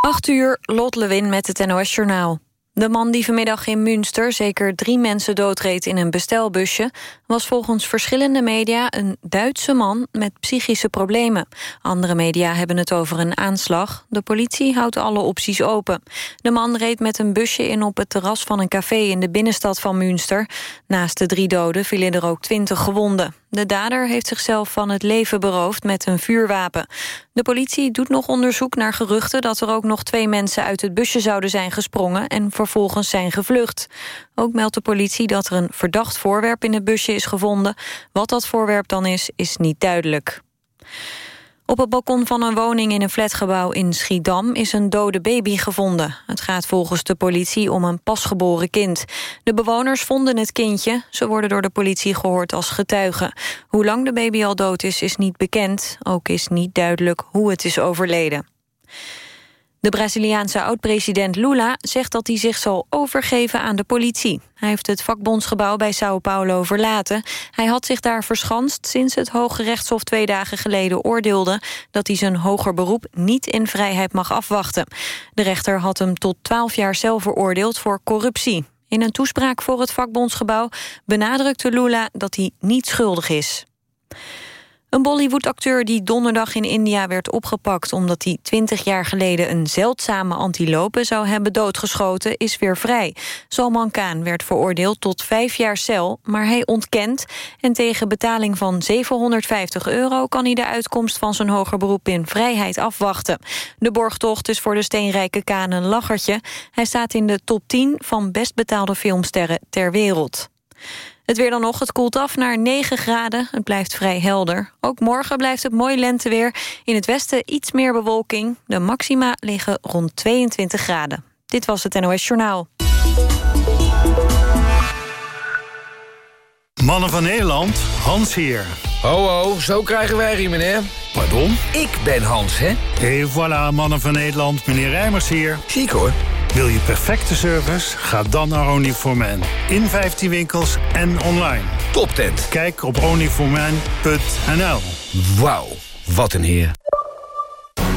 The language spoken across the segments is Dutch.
8 uur, Lot Lewin met het NOS Journaal. De man die vanmiddag in Münster zeker drie mensen doodreed in een bestelbusje... was volgens verschillende media een Duitse man met psychische problemen. Andere media hebben het over een aanslag. De politie houdt alle opties open. De man reed met een busje in op het terras van een café in de binnenstad van Münster. Naast de drie doden vielen er ook twintig gewonden. De dader heeft zichzelf van het leven beroofd met een vuurwapen. De politie doet nog onderzoek naar geruchten... dat er ook nog twee mensen uit het busje zouden zijn gesprongen... en vervolgens zijn gevlucht. Ook meldt de politie dat er een verdacht voorwerp in het busje is gevonden. Wat dat voorwerp dan is, is niet duidelijk. Op het balkon van een woning in een flatgebouw in Schiedam is een dode baby gevonden. Het gaat volgens de politie om een pasgeboren kind. De bewoners vonden het kindje. Ze worden door de politie gehoord als getuigen. Hoe lang de baby al dood is, is niet bekend. Ook is niet duidelijk hoe het is overleden. De Braziliaanse oud-president Lula zegt dat hij zich zal overgeven aan de politie. Hij heeft het vakbondsgebouw bij Sao Paulo verlaten. Hij had zich daar verschanst sinds het Hoge Rechtshof twee dagen geleden oordeelde... dat hij zijn hoger beroep niet in vrijheid mag afwachten. De rechter had hem tot twaalf jaar cel veroordeeld voor corruptie. In een toespraak voor het vakbondsgebouw benadrukte Lula dat hij niet schuldig is. Een Bollywood-acteur die donderdag in India werd opgepakt... omdat hij 20 jaar geleden een zeldzame antilope zou hebben doodgeschoten... is weer vrij. Salman Khan werd veroordeeld tot vijf jaar cel, maar hij ontkent... en tegen betaling van 750 euro kan hij de uitkomst van zijn hoger beroep in vrijheid afwachten. De borgtocht is voor de steenrijke Khan een lachertje. Hij staat in de top 10 van best betaalde filmsterren ter wereld. Het weer dan nog, het koelt af naar 9 graden. Het blijft vrij helder. Ook morgen blijft het mooi lenteweer. In het westen iets meer bewolking. De maxima liggen rond 22 graden. Dit was het NOS Journaal. Mannen van Nederland, Hans hier. Ho ho, zo krijgen wij hier, meneer. Pardon? Ik ben Hans, hè? Et voilà, Mannen van Nederland, meneer Rijmers hier. Ziek hoor. Wil je perfecte service? Ga dan naar Onlyforman. In 15 winkels en online. Toptent. Kijk op onlyforman.nl Wauw, wat een heer.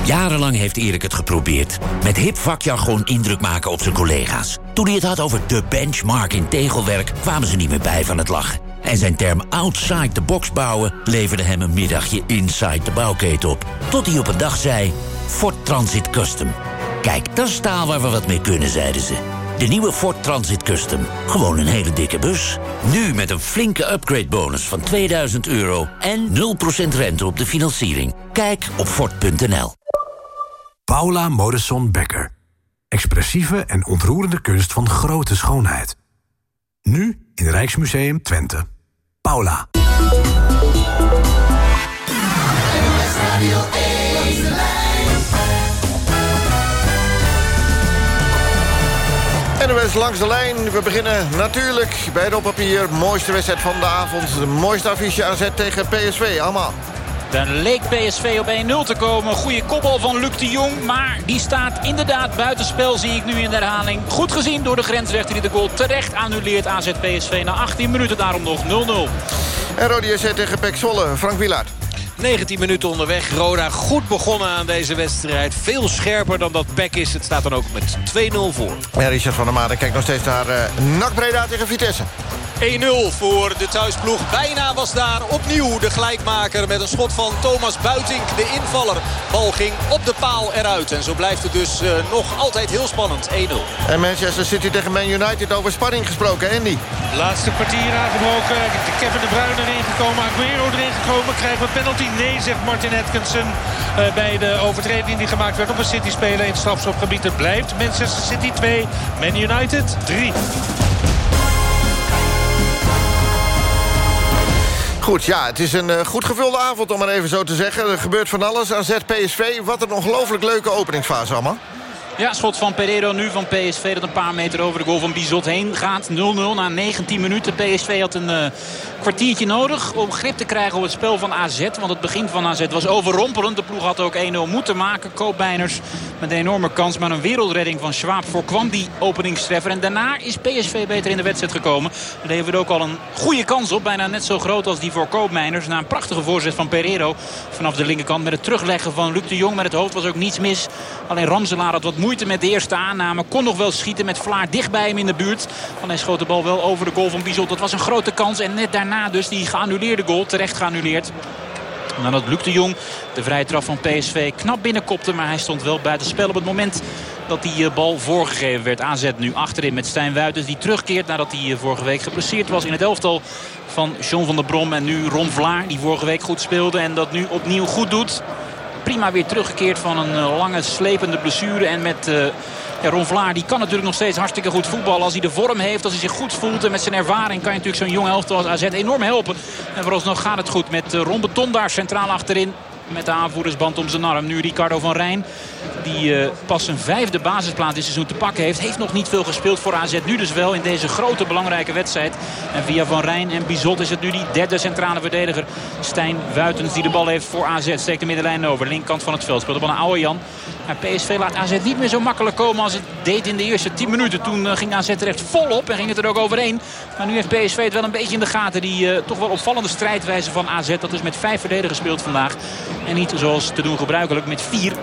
Jarenlang heeft Erik het geprobeerd. Met hip vakjargon indruk maken op zijn collega's. Toen hij het had over de benchmark in tegelwerk... kwamen ze niet meer bij van het lachen. En zijn term outside the box bouwen... leverde hem een middagje inside de bouwketen op. Tot hij op een dag zei... Ford Transit Custom. Kijk, dat is taal waar we wat mee kunnen, zeiden ze. De nieuwe Ford Transit Custom. Gewoon een hele dikke bus. Nu met een flinke upgrade-bonus van 2000 euro... en 0% rente op de financiering. Kijk op Ford.nl. Paula Modesson Becker. Expressieve en ontroerende kunst van grote schoonheid. Nu in Rijksmuseum Twente. Paula. NOS langs de lijn. We beginnen natuurlijk bij het oppapier. Mooiste wedstrijd van de avond. De mooiste affiche AZ tegen PSV. Allemaal. Dan leek PSV op 1-0 te komen. Goede kopbal van Luc de Jong. Maar die staat inderdaad buitenspel, zie ik nu in de herhaling. Goed gezien door de grensrechter die de goal terecht annuleert. AZ PSV na 18 minuten daarom nog 0-0. En Rodi JC tegen Pek Zwolle. Frank Wielaert. 19 minuten onderweg. Roda goed begonnen aan deze wedstrijd. Veel scherper dan dat Peck is. Het staat dan ook met 2-0 voor. Richard van der Maden kijkt nog steeds naar uh, tegen Vitesse. 1-0 voor de thuisploeg. Bijna was daar opnieuw de gelijkmaker met een schot van Thomas Buiting, de invaller. Bal ging op de paal eruit. En zo blijft het dus uh, nog altijd heel spannend. 1-0. En Manchester City tegen Man United over spanning gesproken, Andy. Laatste kwartier aangebroken. Kevin de Bruyne erin gekomen. Aguero erin gekomen. Krijgen we penalty? Nee, zegt Martin Atkinson. Uh, bij de overtreding die gemaakt werd op een City-speler in het strafschopgebied. Het blijft Manchester City 2, Man United 3. Goed, ja, het is een uh, goed gevulde avond om maar even zo te zeggen. Er gebeurt van alles. AZ, PSV, wat een ongelooflijk leuke openingsfase allemaal. Ja, schot van Pereiro nu van PSV dat een paar meter over de goal van Bizot heen gaat. 0-0 na 19 minuten. PSV had een uh, kwartiertje nodig om grip te krijgen op het spel van AZ. Want het begin van AZ was overrompelend. De ploeg had ook 1-0 moeten maken. Koopbijners Met een enorme kans. Maar een wereldredding van Schwab voorkwam die openingstreffer. En daarna is PSV beter in de wedstrijd gekomen. Daar leverde ook al een goede kans op. Bijna net zo groot als die voor Koopmeiners. Na een prachtige voorzet van Pereiro vanaf de linkerkant. Met het terugleggen van Luc de Jong. Met het hoofd was ook niets mis. Alleen Ramselaar had wat moeite met de eerste aanname. Kon nog wel schieten met Vlaar dicht bij hem in de buurt. Alleen schoot de bal wel over de goal van Bizot. Dat was een grote kans. En net daarna dus die geannuleerde goal. Terecht geannuleerd. Nadat Luc de Jong de vrije trap van PSV knap binnenkopte. Maar hij stond wel buiten spel op het moment dat die eh, bal voorgegeven werd. AZ nu achterin met Stijn Wuitens die terugkeert nadat hij eh, vorige week geblesseerd was in het elftal van John van der Brom. En nu Ron Vlaar die vorige week goed speelde en dat nu opnieuw goed doet. Prima weer teruggekeerd van een eh, lange slepende blessure en met... Ja, Ron Vlaar die kan natuurlijk nog steeds hartstikke goed voetballen. Als hij de vorm heeft, als hij zich goed voelt. En met zijn ervaring kan je natuurlijk zo'n jong elftal als AZ enorm helpen. En vooralsnog gaat het goed met Ron Beton daar centraal achterin met de aanvoerdersband om zijn arm. Nu Ricardo van Rijn, die uh, pas zijn vijfde basisplaats dit seizoen te pakken heeft. Heeft nog niet veel gespeeld voor AZ. Nu dus wel in deze grote belangrijke wedstrijd. En via Van Rijn en Bizot is het nu die derde centrale verdediger. Stijn Wuitens die de bal heeft voor AZ. Steekt de middenlijn over. Linkkant van het veld. Speelt de bal naar Oude Jan. Maar PSV laat AZ niet meer zo makkelijk komen als het deed in de eerste 10 minuten. Toen uh, ging AZ er echt volop en ging het er ook overheen. Maar nu heeft PSV het wel een beetje in de gaten. Die uh, toch wel opvallende strijdwijze van AZ. Dat is met vijf verdedigers speelt vandaag. En niet zoals te doen gebruikelijk met vier.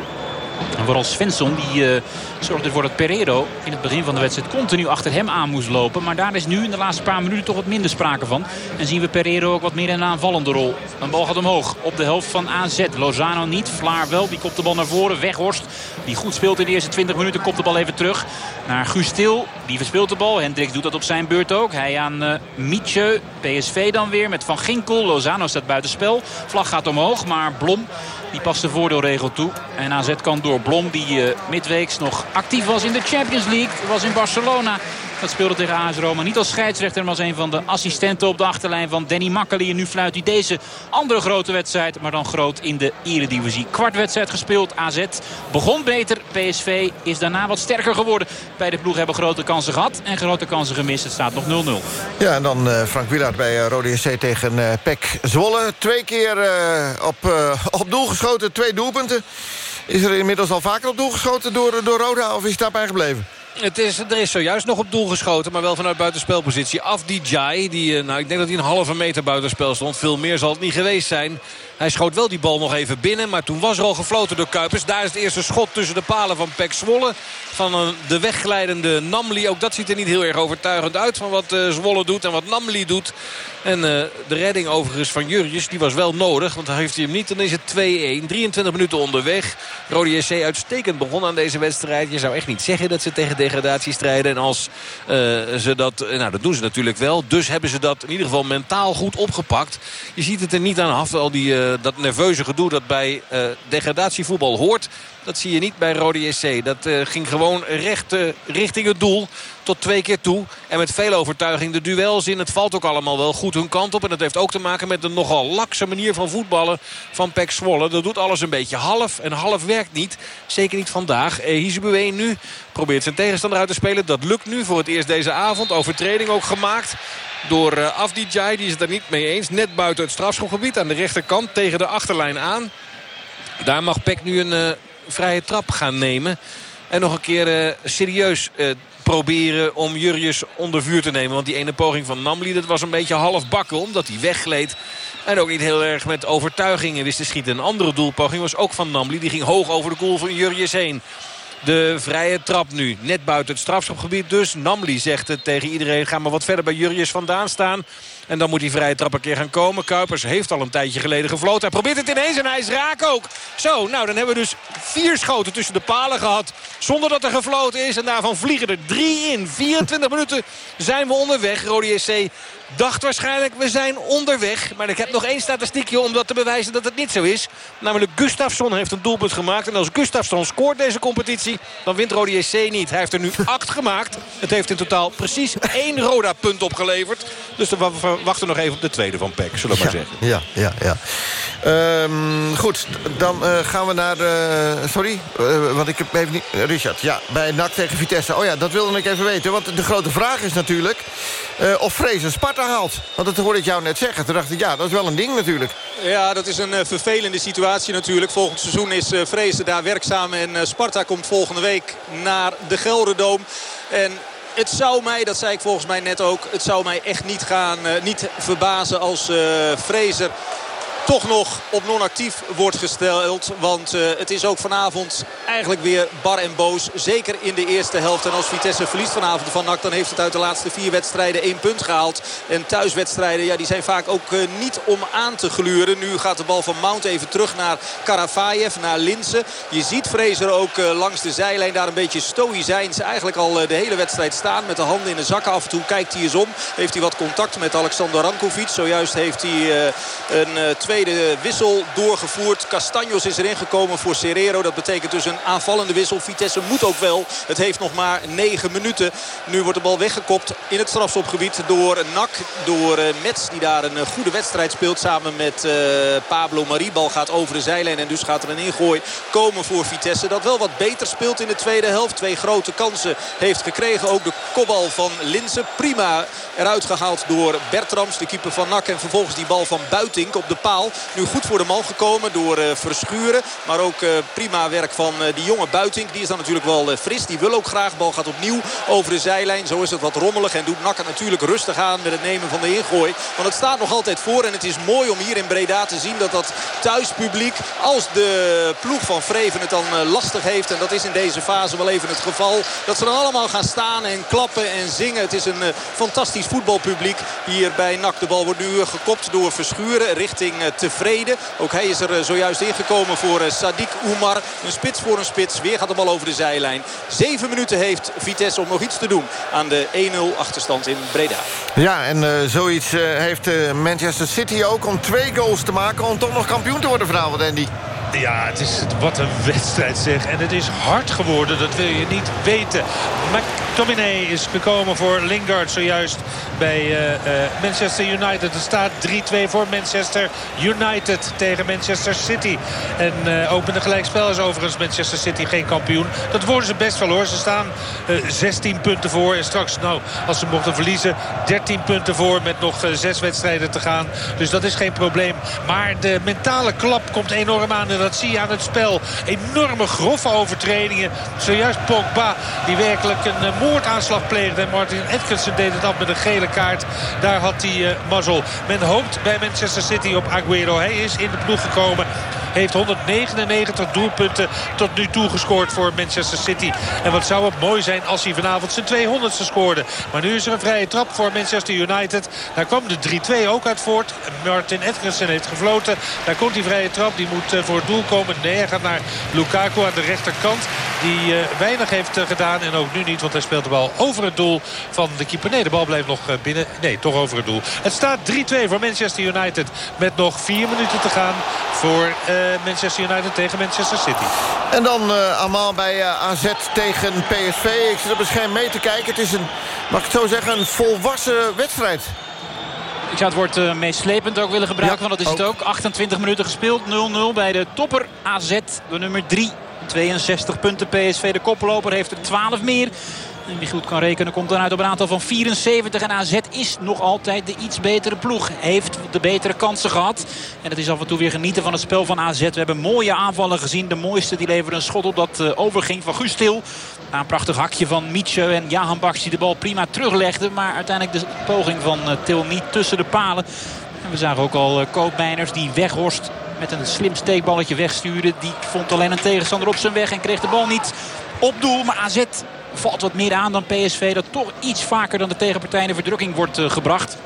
En vooral Svensson die uh, zorgde ervoor dat Pereiro in het begin van de wedstrijd continu achter hem aan moest lopen. Maar daar is nu in de laatste paar minuten toch wat minder sprake van. En zien we Pereiro ook wat meer in een aanvallende rol. Een bal gaat omhoog op de helft van AZ. Lozano niet, Vlaar wel. Die kopt de bal naar voren. Weghorst die goed speelt in de eerste 20 minuten. Kopt de bal even terug naar Guus Til. Die verspeelt de bal. Hendricks doet dat op zijn beurt ook. Hij aan uh, Mietje. PSV dan weer met Van Ginkel. Lozano staat buitenspel. Vlag gaat omhoog. Maar Blom die past de voordeelregel toe. En AZ kan door Blom die uh, midweeks nog actief was in de Champions League. Was in Barcelona. Dat speelde tegen AS Roma. Niet als scheidsrechter, maar als een van de assistenten op de achterlijn van Danny Makkeli. En nu fluit hij deze andere grote wedstrijd. Maar dan groot in de eredivisie. Kwartwedstrijd gespeeld. AZ begon beter. PSV is daarna wat sterker geworden. Beide ploegen hebben grote kansen gehad en grote kansen gemist. Het staat nog 0-0. Ja, en dan uh, Frank Wielaert bij uh, Rode SC tegen uh, Pek Zwolle. Twee keer op, op doel geschoten, twee doelpunten. Is er inmiddels al vaker op doel geschoten door, door Roda of is het daarbij gebleven? Het is, er is zojuist nog op doel geschoten, maar wel vanuit buitenspelpositie. Afdijay, die, nou, ik denk dat hij een halve meter buitenspel stond. Veel meer zal het niet geweest zijn. Hij schoot wel die bal nog even binnen. Maar toen was er al gefloten door Kuipers. Daar is het eerste schot tussen de palen van Pek Zwolle. Van een, de wegglijdende Namli. Ook dat ziet er niet heel erg overtuigend uit. Van wat uh, Zwolle doet en wat Namli doet. En uh, de redding overigens van Jurjes. Die was wel nodig. Want heeft hij hem niet. Dan is het 2-1. 23 minuten onderweg. Rode SC uitstekend begon aan deze wedstrijd. Je zou echt niet zeggen dat ze tegen degradatie strijden. En als ze dat... Nou dat doen ze natuurlijk wel. Dus hebben ze dat in ieder geval mentaal goed opgepakt. Je ziet het er niet aan af. Al die dat nerveuze gedoe dat bij uh, degradatievoetbal hoort. Dat zie je niet bij Rode SC. Dat uh, ging gewoon recht richting het doel. Tot twee keer toe. En met veel overtuiging de duels in. Het valt ook allemaal wel goed hun kant op. En dat heeft ook te maken met de nogal lakse manier van voetballen van Pek Zwolle. Dat doet alles een beetje half. En half werkt niet. Zeker niet vandaag. Eh, Hizibue nu probeert zijn tegenstander uit te spelen. Dat lukt nu voor het eerst deze avond. Overtreding ook gemaakt door uh, Afdijay. Die is het er niet mee eens. Net buiten het strafschopgebied aan de rechterkant tegen de achterlijn aan. Daar mag Peck nu een uh, vrije trap gaan nemen. En nog een keer uh, serieus proberen om Jurjes onder vuur te nemen. Want die ene poging van Namli dat was een beetje half bakken. Omdat hij weggleed. En ook niet heel erg met overtuigingen wist te schieten. Een andere doelpoging was ook van Namli. Die ging hoog over de goal van Jurjes heen. De vrije trap nu. Net buiten het strafschopgebied dus. Namli zegt het tegen iedereen. Ga maar wat verder bij Jurjes vandaan staan. En dan moet die vrije trap een keer gaan komen. Kuipers heeft al een tijdje geleden gefloten. Hij probeert het ineens en hij is raak ook. Zo, nou dan hebben we dus vier schoten tussen de palen gehad. Zonder dat er gefloten is. En daarvan vliegen er drie in. 24 minuten zijn we onderweg. Rode SC dacht waarschijnlijk we zijn onderweg. Maar ik heb nog één statistiekje om dat te bewijzen dat het niet zo is. Namelijk Gustafsson heeft een doelpunt gemaakt. En als Gustafsson scoort deze competitie, dan wint Rode SC niet. Hij heeft er nu acht gemaakt. Het heeft in totaal precies één Roda-punt opgeleverd. Dus we wachten nog even op de tweede van Peck, zullen we maar zeggen. Ja, ja, ja. Ehm, goed, dan uh, gaan we naar... Uh, sorry, uh, want ik heb even niet... Richard, ja, bij NAC tegen Vitesse. Oh ja, dat wilde ik even weten. Want de grote vraag is natuurlijk... of Fraser Sparta haalt. Want dat hoorde ik jou net zeggen. Toen dacht ik, ja, dat is wel een ding natuurlijk. Ja, dat is een vervelende situatie natuurlijk. Volgend seizoen is Fraser daar werkzaam. En Sparta komt volgende week naar de Gelderdoom. En het zou mij, dat zei ik volgens mij net ook... het zou mij echt niet gaan, niet verbazen als Fraser toch nog op non-actief wordt gesteld. Want uh, het is ook vanavond eigenlijk weer bar en boos. Zeker in de eerste helft. En als Vitesse verliest vanavond van NAC... dan heeft het uit de laatste vier wedstrijden één punt gehaald. En thuiswedstrijden ja, die zijn vaak ook uh, niet om aan te gluren. Nu gaat de bal van Mount even terug naar Karavayev, naar Linsen. Je ziet Fraser ook uh, langs de zijlijn daar een beetje stoïcijns... eigenlijk al de hele wedstrijd staan met de handen in de zakken. Af en toe kijkt hij eens om. Heeft hij wat contact met Alexander Rankovic. Zojuist heeft hij een tweede tweede wissel doorgevoerd. Castanjos is erin gekomen voor Serrero. Dat betekent dus een aanvallende wissel. Vitesse moet ook wel. Het heeft nog maar 9 minuten. Nu wordt de bal weggekopt in het strafschopgebied door Nak. Door uh, Mets die daar een uh, goede wedstrijd speelt samen met uh, Pablo Marie. Bal gaat over de zijlijn en dus gaat er een ingooi komen voor Vitesse. Dat wel wat beter speelt in de tweede helft. Twee grote kansen heeft gekregen. Ook de kopbal van Linsen. Prima eruit gehaald door Bertrams, de keeper van Nak. En vervolgens die bal van Buitink op de paal. Nu goed voor de man gekomen door uh, Verschuren. Maar ook uh, prima werk van uh, die jonge Buitink. Die is dan natuurlijk wel fris. Die wil ook graag. Bal gaat opnieuw over de zijlijn. Zo is het wat rommelig. En doet Nak natuurlijk rustig aan met het nemen van de ingooi. Want het staat nog altijd voor. En het is mooi om hier in Breda te zien dat dat thuispubliek... als de ploeg van Vreven het dan lastig heeft... en dat is in deze fase wel even het geval... dat ze dan allemaal gaan staan en klappen en zingen. Het is een fantastisch voetbalpubliek hier bij Nak. De bal wordt nu gekopt door Verschuren richting tevreden. Ook hij is er eh, zojuist ingekomen voor eh, Sadiq Oumar. Een spits voor een spits. Weer gaat de bal over de zijlijn. Zeven minuten heeft Vitesse om nog iets te doen aan de 1-0 achterstand in Breda. Ja, en uh, zoiets uh, heeft uh, Manchester City ook om twee goals te maken... om toch nog kampioen te worden vanavond, Andy. Ja, het is wat een wedstrijd zeg. En het is hard geworden, dat wil je niet weten. McTominay is gekomen voor Lingard zojuist bij uh, uh, Manchester United. Het staat 3-2 voor Manchester United tegen Manchester City. En uh, een gelijkspel is overigens Manchester City geen kampioen. Dat worden ze best wel hoor. Ze staan 16 punten voor. En straks, nou, als ze mochten verliezen, 13 punten voor met nog 6 wedstrijden te gaan. Dus dat is geen probleem. Maar de mentale klap komt enorm aan dat zie je aan het spel. Enorme grove overtredingen. Zojuist Pogba die werkelijk een moordaanslag pleegde. En Martin Atkinson deed het af met een gele kaart. Daar had hij uh, mazzel. Men hoopt bij Manchester City op Aguero. Hij is in de ploeg gekomen. Heeft 199 doelpunten tot nu toe gescoord voor Manchester City. En wat zou het mooi zijn als hij vanavond zijn 200ste scoorde. Maar nu is er een vrije trap voor Manchester United. Daar kwam de 3-2 ook uit voort. Martin Atkinson heeft gefloten. Daar komt die vrije trap. Die moet uh, voor het doel komen. Nee, gaat naar Lukaku aan de rechterkant. Die uh, weinig heeft uh, gedaan. En ook nu niet, want hij speelt de bal over het doel van de keeper. Nee, de bal blijft nog binnen. Nee, toch over het doel. Het staat 3-2 voor Manchester United. Met nog vier minuten te gaan voor Manchester United tegen Manchester City. En dan uh, allemaal bij uh, AZ tegen PSV. Ik zit op het scherm mee te kijken. Het is een, mag ik het zo zeggen, een volwassen wedstrijd. Ik zou het woord uh, meeslepend ook willen gebruiken, ja, want dat is ook. het ook. 28 minuten gespeeld, 0-0 bij de topper AZ, de nummer 3. 62 punten PSV, de koploper, heeft er 12 meer. En wie goed kan rekenen komt dan uit op een aantal van 74. En AZ is nog altijd de iets betere ploeg. Heeft de betere kansen gehad. En het is af en toe weer genieten van het spel van AZ. We hebben mooie aanvallen gezien. De mooiste die leverde een schot op dat uh, overging van Gustil. Na een prachtig hakje van Mietje en Jahan Baks die de bal prima teruglegde. Maar uiteindelijk de poging van uh, Til niet tussen de palen. En we zagen ook al uh, Koopmeiners die Weghorst met een slim steekballetje wegstuurde. Die vond alleen een tegenstander op zijn weg en kreeg de bal niet op doel. Maar AZ valt wat meer aan dan PSV. Dat toch iets vaker dan de tegenpartij in de verdrukking wordt uh, gebracht.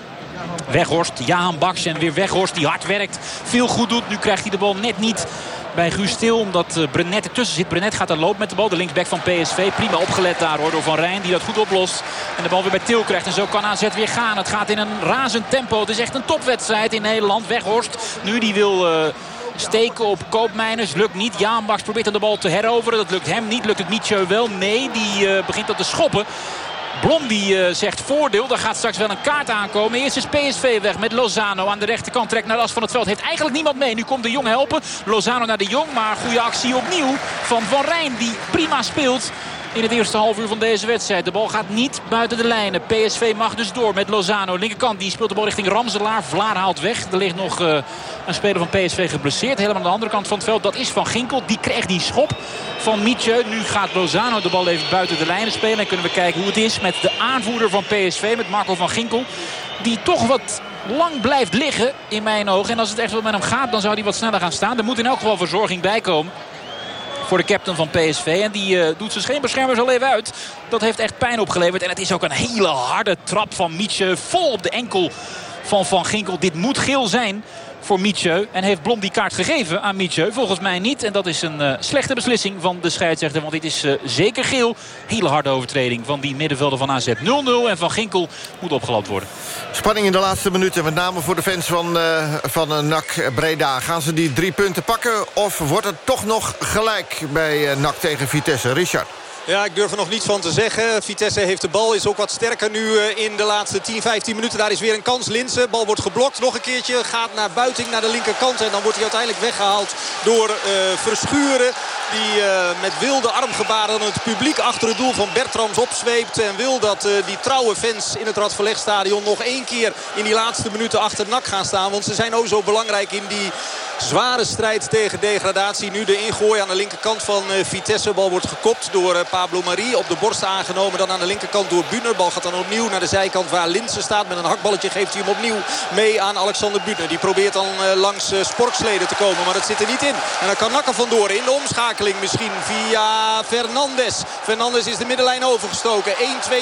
Weghorst, Jaan Baks en weer Weghorst die hard werkt. Veel goed doet. Nu krijgt hij de bal net niet bij Guus Stil. Omdat uh, Brenet ertussen zit. Brenet gaat er lopen met de bal. De linksback van PSV. Prima opgelet daar hoor door Van Rijn. Die dat goed oplost. En de bal weer bij Til krijgt. En zo kan AZ weer gaan. Het gaat in een razend tempo. Het is echt een topwedstrijd in Nederland. Weghorst nu die wil... Uh, steken op Koopmeiners. Lukt niet. Jaanbaks probeert aan de bal te heroveren. Dat lukt hem niet. Lukt het Mietje wel? Nee, die uh, begint dat te schoppen. Blondie uh, zegt voordeel. Daar gaat straks wel een kaart aankomen. Eerst is PSV weg met Lozano aan de rechterkant. Trekt naar de as van het veld. Heeft eigenlijk niemand mee. Nu komt de Jong helpen. Lozano naar de Jong. Maar goede actie opnieuw van Van Rijn. Die prima speelt in het eerste half uur van deze wedstrijd. De bal gaat niet buiten de lijnen. PSV mag dus door met Lozano. Linkerkant die speelt de bal richting Ramselaar. Vlaar haalt weg. Er ligt nog uh, een speler van PSV geblesseerd. Helemaal aan de andere kant van het veld. Dat is Van Ginkel. Die krijgt die schop van Mietje. Nu gaat Lozano de bal even buiten de lijnen spelen. En kunnen we kijken hoe het is met de aanvoerder van PSV. Met Marco van Ginkel. Die toch wat lang blijft liggen in mijn ogen. En als het echt wel met hem gaat dan zou hij wat sneller gaan staan. Er moet in elk geval verzorging bij komen voor de captain van PSV. En die uh, doet zijn scheenbeschermers al even uit. Dat heeft echt pijn opgeleverd. En het is ook een hele harde trap van Mietje. Vol op de enkel van Van Ginkel. Dit moet geel zijn voor Mietje. En heeft Blom die kaart gegeven aan Mietje? Volgens mij niet. En dat is een uh, slechte beslissing van de scheidsrechter. Want dit is uh, zeker geel. Hele harde overtreding van die middenvelder van AZ 0-0. En Van Ginkel moet opgelapt worden. Spanning in de laatste minuten. Met name voor de fans van, uh, van NAC Breda. Gaan ze die drie punten pakken? Of wordt het toch nog gelijk bij NAC tegen Vitesse? Richard. Ja, ik durf er nog niets van te zeggen. Vitesse heeft de bal, is ook wat sterker nu eh, in de laatste 10, 15 minuten. Daar is weer een kans. Linsen, bal wordt geblokt. Nog een keertje, gaat naar Buiting, naar de linkerkant. En dan wordt hij uiteindelijk weggehaald door uh, Verschuren. Die uh, met wilde armgebaren het publiek achter het doel van Bertrams opzweept. En wil dat die trouwe fans in het Radverlegstadion nog één keer in die laatste minuten achter nak gaan staan. Want ze zijn ook zo belangrijk in die zware strijd tegen degradatie. Nu de ingooi aan de linkerkant van Vitesse. Bal wordt gekopt door Pablo Marie. Op de borst aangenomen. Dan aan de linkerkant door Buner. Bal gaat dan opnieuw naar de zijkant waar Linsen staat. Met een hakballetje geeft hij hem opnieuw mee aan Alexander Buner. Die probeert dan langs Sporksleden te komen. Maar dat zit er niet in. En dan kan Nakker vandoor in de omschakeling misschien via Fernandes. Fernandes is de middenlijn overgestoken. 1-2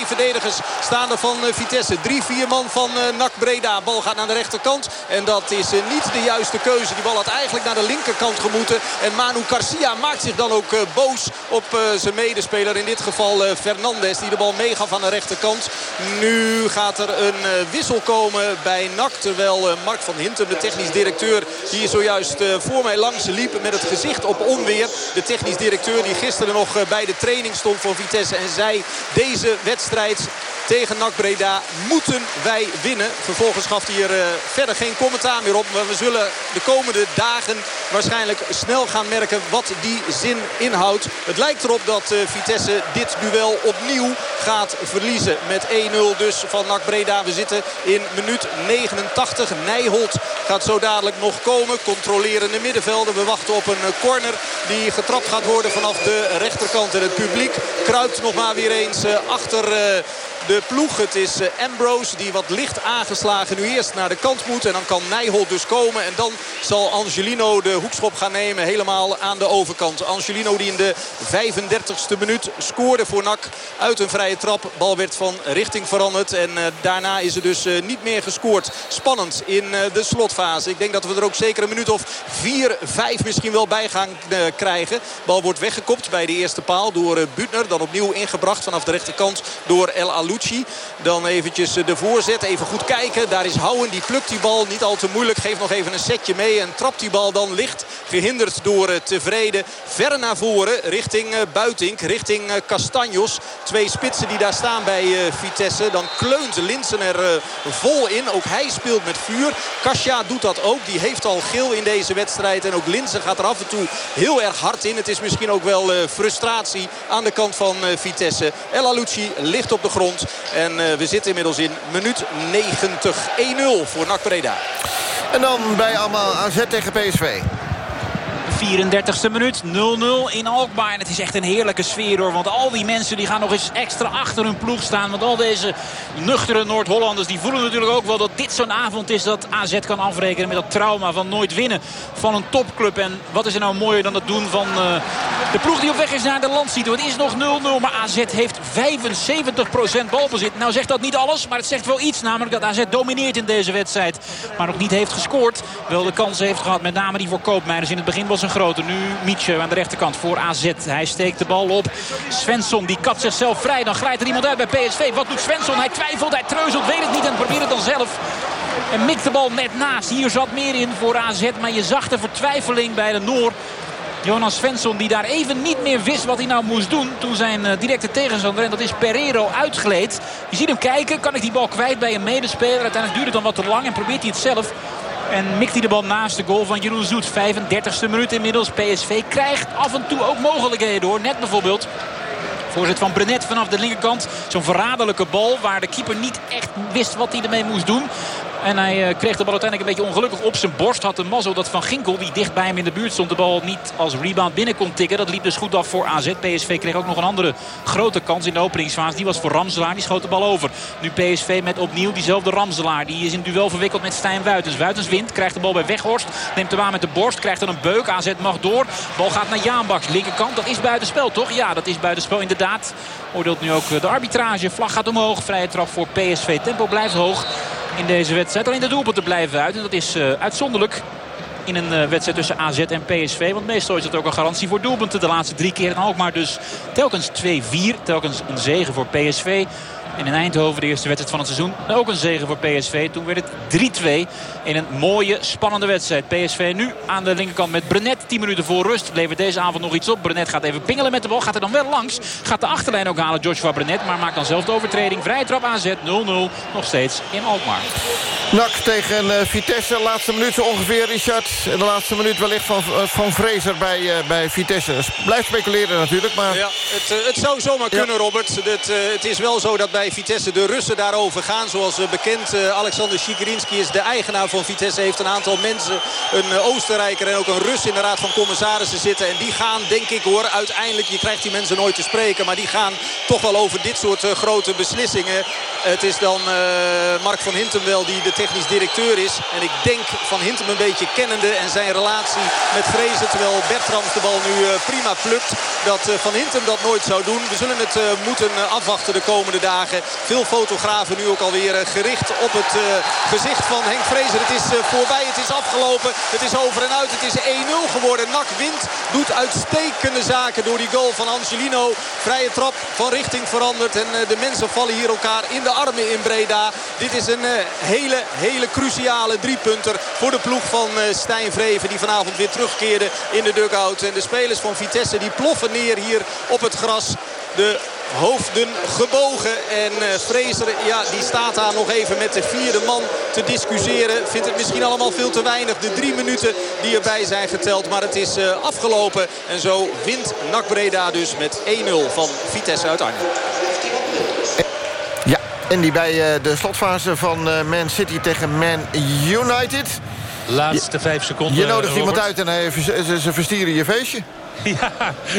verdedigers staan er van eh, Vitesse. 3-4 man van eh, NAC Breda. Bal gaat naar de rechterkant. En dat is eh, niet de juiste keuze. Die bal had eigenlijk naar de linkerkant gemoeten. En Manu Garcia maakt zich dan ook boos op zijn medespeler. In dit geval Fernandes die de bal meegaf aan de rechterkant. Nu gaat er een wissel komen bij NAC. Terwijl Mark van Hintem, de technisch directeur, hier zojuist voor mij langs liep met het gezicht op onweer. De technisch directeur die gisteren nog eh, bij de training stond voor Vitesse. En zei deze wedstrijd tegen NAC Breda moeten wij winnen. Vervolgens gaf hij er verder geen commentaar meer op. Maar we zullen de komende dagen waarschijnlijk snel gaan merken wat die zin inhoudt. Het lijkt erop dat uh, Vitesse dit duel opnieuw gaat verliezen. Met 1-0 dus van NAC Breda. We zitten in minuut 89. Nijholt gaat zo dadelijk nog komen. Controlerende middenvelden. We wachten op een corner die getrapt gaat worden vanaf de rechterkant. En het publiek kruipt nog maar weer eens uh, achter... De ploeg. Het is eh, Ambrose die wat licht aangeslagen nu eerst naar de kant moet. En dan kan Nijholt dus komen. En dan zal Angelino de hoekschop gaan nemen helemaal aan de overkant. Angelino die in de 35ste minuut scoorde voor NAC uit een vrije trap. Bal werd van richting veranderd. En uh, daarna is er dus uh, niet meer gescoord. Spannend in de slotfase. Ik denk dat we er ook zeker een minuut of 4, 5 misschien wel bij gaan krijgen. Bal wordt weggekopt bij de eerste paal door Butner. Dan opnieuw ingebracht vanaf de rechterkant door El Dan eventjes de voorzet. Even goed kijken. Daar is Houwen. Die plukt die bal. Niet al te moeilijk. Geeft nog even een setje mee. En trapt die bal dan licht. Gehinderd door eh, Tevreden. Ver naar voren. Richting eh, Buitink. Richting eh, Castanjos. Twee spitsen die daar staan bij Vitesse. Dan kleunt Linsen er vol in. Ook hij speelt met vuur. Kasia doet dat ook. Die heeft al geel in deze wedstrijd. En ook Linsen gaat er af en toe heel erg hard in. Het is misschien ook wel frustratie aan de kant van Vitesse. El Alucci ligt op de grond. En uh, we zitten inmiddels in minuut 90. 1-0 voor NAC Breda. En dan bij allemaal AZ tegen PSV. 34e minuut, 0-0 in Alkmaar. En het is echt een heerlijke sfeer hoor. Want al die mensen die gaan nog eens extra achter hun ploeg staan. Want al deze nuchtere Noord-Hollanders die voelen natuurlijk ook wel dat dit zo'n avond is dat AZ kan afrekenen met dat trauma van nooit winnen van een topclub. En wat is er nou mooier dan het doen van uh, de ploeg die op weg is naar de landstitel. Het is nog 0-0, maar AZ heeft 75% balbezit. Nou zegt dat niet alles, maar het zegt wel iets. Namelijk dat AZ domineert in deze wedstrijd. Maar nog niet heeft gescoord. Wel de kansen heeft gehad, met name die voor Koopmeiners. In het begin was een grote. Nu Mietje aan de rechterkant voor AZ. Hij steekt de bal op. Svensson die kat zichzelf vrij. Dan glijdt er iemand uit bij PSV. Wat doet Svensson? Hij twijfelt, hij treuzelt, weet het niet en probeert het dan zelf. En mikt de bal net naast. Hier zat meer in voor AZ. Maar je zag de vertwijfeling bij de Noor. Jonas Svensson die daar even niet meer wist wat hij nou moest doen. Toen zijn uh, directe tegenstander, en dat is Pereiro, uitgleed. Je ziet hem kijken, kan ik die bal kwijt bij een medespeler. Uiteindelijk duurt het dan wat te lang en probeert hij het zelf. En mikt hij de bal naast de goal van Jeroen Zoet. 35e minuut inmiddels. PSV krijgt af en toe ook mogelijkheden hoor. Net bijvoorbeeld Voorzet van Brenet vanaf de linkerkant. Zo'n verraderlijke bal waar de keeper niet echt wist wat hij ermee moest doen. En hij eh, kreeg de bal uiteindelijk een beetje ongelukkig op zijn borst. Had de mazzel dat Van Ginkel, die dicht bij hem in de buurt stond... de bal niet als rebound binnen kon tikken. Dat liep dus goed af voor AZ. PSV kreeg ook nog een andere grote kans in de openingsfase. Die was voor Ramselaar. Die schoot de bal over. Nu PSV met opnieuw diezelfde Ramselaar. Die is in duel verwikkeld met Stijn Wuitens. Wuitens wint, krijgt de bal bij Weghorst. Neemt hem aan met de borst, krijgt dan een beuk. AZ mag door. Bal gaat naar Jaanbaks. Linkerkant, dat is buitenspel toch? Ja, dat is buitenspel inderdaad. Oordeelt nu ook de arbitrage. Vlag gaat omhoog. Vrije trap voor PSV. Tempo blijft hoog in deze wedstrijd. Alleen de doelpunten blijven uit. En dat is uh, uitzonderlijk in een uh, wedstrijd tussen AZ en PSV. Want meestal is het ook een garantie voor doelpunten. De laatste drie keer ook maar dus telkens 2-4. Telkens een zegen voor PSV. En in Eindhoven de eerste wedstrijd van het seizoen. Ook een zegen voor PSV. Toen werd het 3-2 in een mooie, spannende wedstrijd. PSV nu aan de linkerkant met Brenet. 10 minuten voor rust. Levert deze avond nog iets op. Brenet gaat even pingelen met de bal. Gaat er dan wel langs. Gaat de achterlijn ook halen Joshua Brenet. Maar maakt dan zelf de overtreding. Vrije trap AZ 0-0. Nog steeds in Alkmaar. Nak tegen uh, Vitesse. Laatste minuut zo ongeveer, Richard. En de laatste minuut wellicht van, uh, van Vrezer bij, uh, bij Vitesse. Blijft speculeren natuurlijk. Maar... Ja, het, het zou zomaar ja. kunnen, Robert. Het, het is wel zo dat bij Vitesse de Russen daarover gaan. Zoals bekend, Alexander Schikirinski is de eigenaar van Vitesse. Heeft een aantal mensen, een Oostenrijker en ook een Rus in de Raad van Commissarissen zitten. En die gaan, denk ik hoor, uiteindelijk, je krijgt die mensen nooit te spreken. Maar die gaan toch wel over dit soort grote beslissingen. Het is dan Mark van Hintem wel die de technisch directeur is. En ik denk van Hintem een beetje kennende en zijn relatie met Vrezen. Terwijl Bertrams de bal nu prima plukt. Dat Van Hintem dat nooit zou doen. We zullen het moeten afwachten de komende dagen. Veel fotografen nu ook alweer gericht op het gezicht van Henk Vrezen. Het is voorbij, het is afgelopen. Het is over en uit. Het is 1-0 geworden. Nak wint, doet uitstekende zaken door die goal van Angelino. Vrije trap van richting veranderd. En de mensen vallen hier elkaar in de armen in Breda. Dit is een hele, hele cruciale driepunter voor de ploeg van Stijn Vreven. Die vanavond weer terugkeerde in de dugout. En de spelers van Vitesse die ploffen neer hier op het gras. De hoofden gebogen. En uh, Fraser, ja, die staat daar nog even met de vierde man te discussiëren. Vindt het misschien allemaal veel te weinig. De drie minuten die erbij zijn geteld. Maar het is afgelopen. En zo wint NAC Breda dus met 1-0 van Vitesse uit Arnhem. En die bij uh, de slotfase van Man City tegen Man United. Laatste vijf seconden. Je nodigt iemand uit en hij, ze verstieren je feestje. Ja,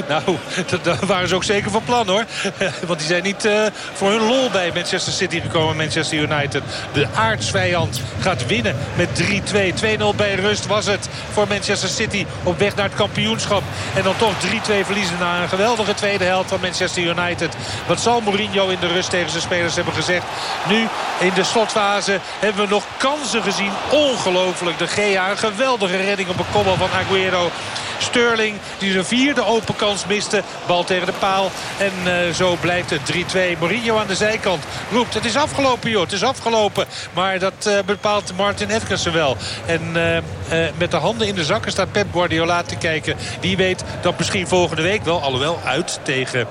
nou, daar waren ze ook zeker van plan hoor. Want die zijn niet uh, voor hun lol bij Manchester City gekomen. Manchester United, de aardsvijand, gaat winnen met 3-2. 2-0 bij rust was het voor Manchester City op weg naar het kampioenschap. En dan toch 3-2 verliezen na een geweldige tweede helft van Manchester United. Wat zal Mourinho in de rust tegen zijn spelers hebben gezegd. Nu in de slotfase hebben we nog kansen gezien. Ongelooflijk. De GA, een geweldige redding op een kobbel van Aguero. Sterling die zijn vierde open kans miste. Bal tegen de paal. En uh, zo blijft het 3-2. Mourinho aan de zijkant roept het is afgelopen joh. Het is afgelopen. Maar dat uh, bepaalt Martin Edgersen wel. En uh, met de handen in de zakken staat Pep Guardiola te kijken. Die weet dat misschien volgende week wel. Alhoewel uit tegen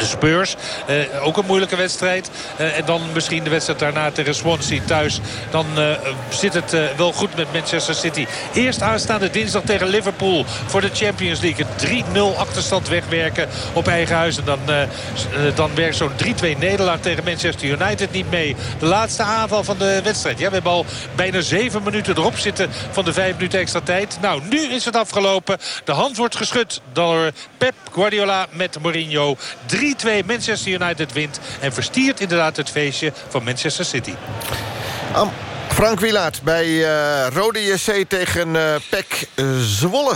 de Spurs. Uh, ook een moeilijke wedstrijd. Uh, en dan misschien de wedstrijd daarna tegen Swansea thuis. Dan uh, zit het wel goed met Manchester City. Eerst aanstaande dinsdag tegen Liverpool voor de Champions League. Een 3-0 achterstand wegwerken op eigen huis. En dan, dan werkt zo'n 3-2 nederlaag tegen Manchester United niet mee. De laatste aanval van de wedstrijd. Ja, we hebben al bijna 7 minuten erop zitten van de 5 minuten extra tijd. Nou, nu is het afgelopen. De hand wordt geschud door Pep Guardiola met Mourinho. 3 3-2 Manchester United wint. En verstiert inderdaad het feestje van Manchester City. Um, Frank Wilaert bij uh, Rode JC tegen uh, PEC Zwolle.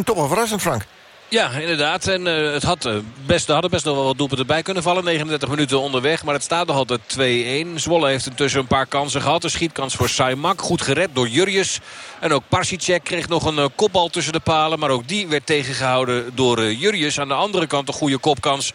2-1, toch wel verrassend Frank. Ja, inderdaad. En uh, het had, uh, best, er hadden best nog wel wat doelpunten bij kunnen vallen. 39 minuten onderweg, maar het staat nog altijd 2-1. Zwolle heeft intussen een paar kansen gehad. Een schietkans voor Saimak, goed gered door Jurjes. En ook Parsicek kreeg nog een uh, kopbal tussen de palen. Maar ook die werd tegengehouden door Jurjes. Aan de andere kant een goede kopkans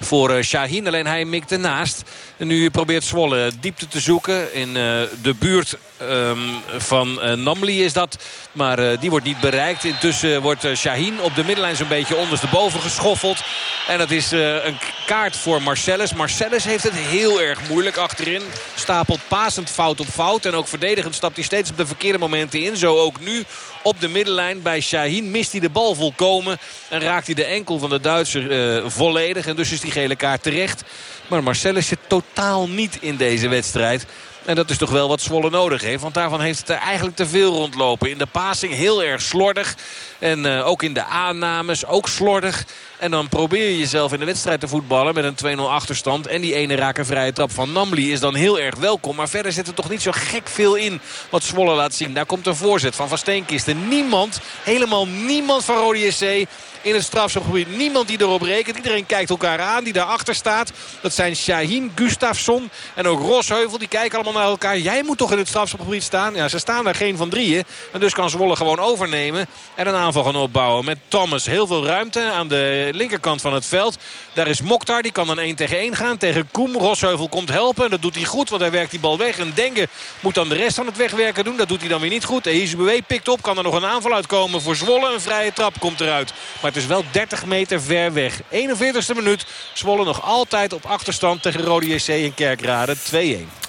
voor uh, Shaheen. Alleen hij mikte naast. En nu probeert Zwolle diepte te zoeken. In uh, de buurt um, van uh, Namli is dat. Maar die wordt niet bereikt. Intussen wordt Shaheen op de middenlijn zo'n beetje ondersteboven geschoffeld. En dat is een kaart voor Marcellus. Marcellus heeft het heel erg moeilijk achterin. Stapelt pasend fout op fout. En ook verdedigend stapt hij steeds op de verkeerde momenten in. Zo ook nu op de middenlijn bij Shaheen mist hij de bal volkomen. En raakt hij de enkel van de Duitser volledig. En dus is die gele kaart terecht. Maar Marcellus totaal niet in deze wedstrijd. En dat is toch wel wat Zwolle nodig heeft. Want daarvan heeft het er eigenlijk te veel rondlopen. In de passing heel erg slordig. En uh, ook in de aannames ook slordig. En dan probeer je jezelf in de wedstrijd te voetballen met een 2-0 achterstand. En die ene raken vrije trap van Namli is dan heel erg welkom. Maar verder zit er toch niet zo gek veel in wat Zwolle laat zien. Daar komt een voorzet van Van Steenkisten. Niemand, helemaal niemand van Rode SC in het strafschopgebied. Niemand die erop rekent. Iedereen kijkt elkaar aan die daarachter staat. Dat zijn Shaheen, Gustafsson en ook Rosheuvel. Die kijken allemaal naar elkaar. Jij moet toch in het strafschopgebied staan? Ja, ze staan daar geen van drieën. En dus kan Zwolle gewoon overnemen en een aanval gaan opbouwen. Met Thomas heel veel ruimte aan de linkerkant van het veld. Daar is Mokhtar, die kan dan 1 tegen 1 gaan tegen Koem. Rosheuvel komt helpen. Dat doet hij goed, want hij werkt die bal weg. En Denge moet dan de rest van het wegwerken doen. Dat doet hij dan weer niet goed. Ehizebue pikt op, kan er nog een aanval uitkomen voor Zwolle. Een vrije trap komt eruit. Maar het is wel 30 meter ver weg. 41ste minuut. Zwolle nog altijd op achterstand tegen Rode JC in Kerkrade. 2-1.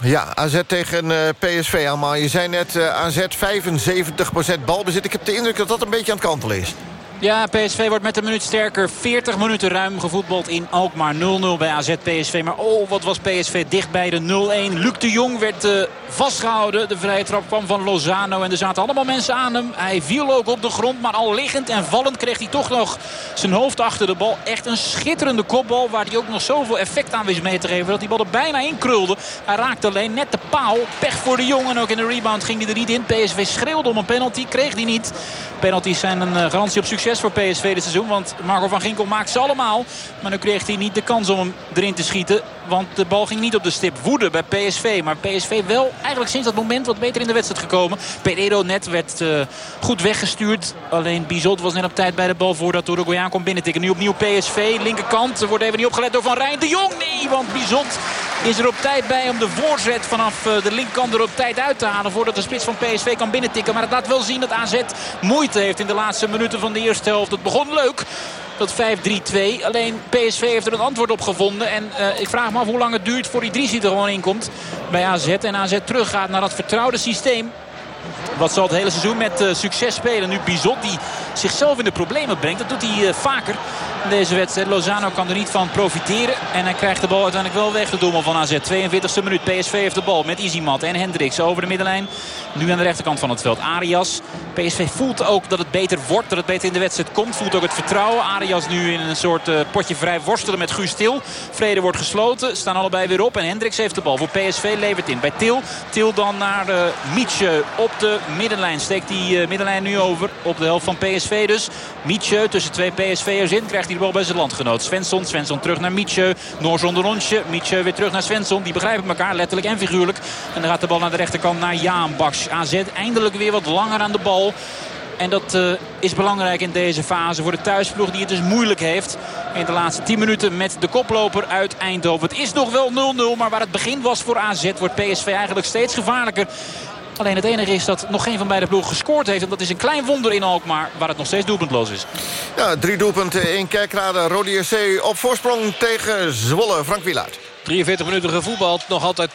Ja, AZ tegen uh, PSV allemaal. Je zei net uh, AZ 75% balbezit. Ik heb de indruk dat dat een beetje aan het kantelen is. Ja, PSV wordt met een minuut sterker. 40 minuten ruim gevoetbald in Alkmaar. 0-0 bij AZ PSV. Maar oh, wat was PSV dicht bij de 0-1. Luc de Jong werd uh, vastgehouden. De vrije trap kwam van Lozano. En er zaten allemaal mensen aan hem. Hij viel ook op de grond. Maar al liggend en vallend kreeg hij toch nog zijn hoofd achter de bal. Echt een schitterende kopbal. Waar hij ook nog zoveel effect aan wist mee te geven. Dat die bal er bijna in krulde. Hij raakte alleen net de paal. Pech voor de Jong. En ook in de rebound ging hij er niet in. PSV schreeuwde om een penalty. Kreeg hij niet. Penalties zijn een uh, garantie op succes voor PSV dit seizoen. Want Marco van Ginkel maakt ze allemaal. Maar nu kreeg hij niet de kans om hem erin te schieten. Want de bal ging niet op de stip. Woede bij PSV. Maar PSV wel eigenlijk sinds dat moment wat beter in de wedstrijd gekomen. Peredo net werd uh, goed weggestuurd. Alleen Bizot was net op tijd bij de bal voordat Uruguayan kon binnentikken. Nu opnieuw PSV. Linkerkant. Wordt even niet opgelet door Van Rijn de Jong. Nee, want Bizot is er op tijd bij om de voorzet vanaf eh, de linkerkant er op tijd uit te halen. Voordat de spits van PSV kan binnentikken. Maar het laat wel zien dat AZ moeite heeft in de laatste minuten van de eerste helft. Het begon leuk. Dat 5-3-2. Alleen PSV heeft er een antwoord op gevonden. En uh, ik vraag me af hoe lang het duurt voor die 3 er gewoon in komt bij AZ. En AZ teruggaat naar dat vertrouwde systeem. Wat zal het hele seizoen met uh, succes spelen. Nu Bizot die zichzelf in de problemen brengt. Dat doet hij vaker deze wedstrijd. Lozano kan er niet van profiteren. En hij krijgt de bal uiteindelijk wel weg. De doelman van AZ. 42e minuut. PSV heeft de bal met Izimat en Hendricks over de middenlijn. Nu aan de rechterkant van het veld. Arias. PSV voelt ook dat het beter wordt. Dat het beter in de wedstrijd komt. Voelt ook het vertrouwen. Arias nu in een soort uh, potje vrij worstelen met Guus Til. Vrede wordt gesloten. Staan allebei weer op. En Hendricks heeft de bal voor PSV. Levert in bij Til. Til dan naar uh, Mietje op de middenlijn. Steekt die uh, middenlijn nu over op de helft van PSV dus. Mietje tussen twee PSV'ers in. Krijgt hij de bal bij zijn landgenoot. Svensson. Svensson terug naar Mietje. Noor zonder rondje. Mietje weer terug naar Svensson. Die begrijpen elkaar letterlijk en figuurlijk. En dan gaat de bal naar de rechterkant naar Jaan Baks. AZ eindelijk weer wat langer aan de bal. En dat uh, is belangrijk in deze fase voor de thuisploeg die het dus moeilijk heeft. In de laatste 10 minuten met de koploper uit Eindhoven. Het is nog wel 0-0, maar waar het begin was voor AZ wordt PSV eigenlijk steeds gevaarlijker. Alleen het enige is dat nog geen van beide ploegen gescoord heeft. En dat is een klein wonder in Alkmaar, waar het nog steeds doelpuntloos is. Ja, drie doelpunten in Kerkrade. Rode SC op voorsprong tegen Zwolle. Frank Wielaert. 43 minuten gevoetbald, nog altijd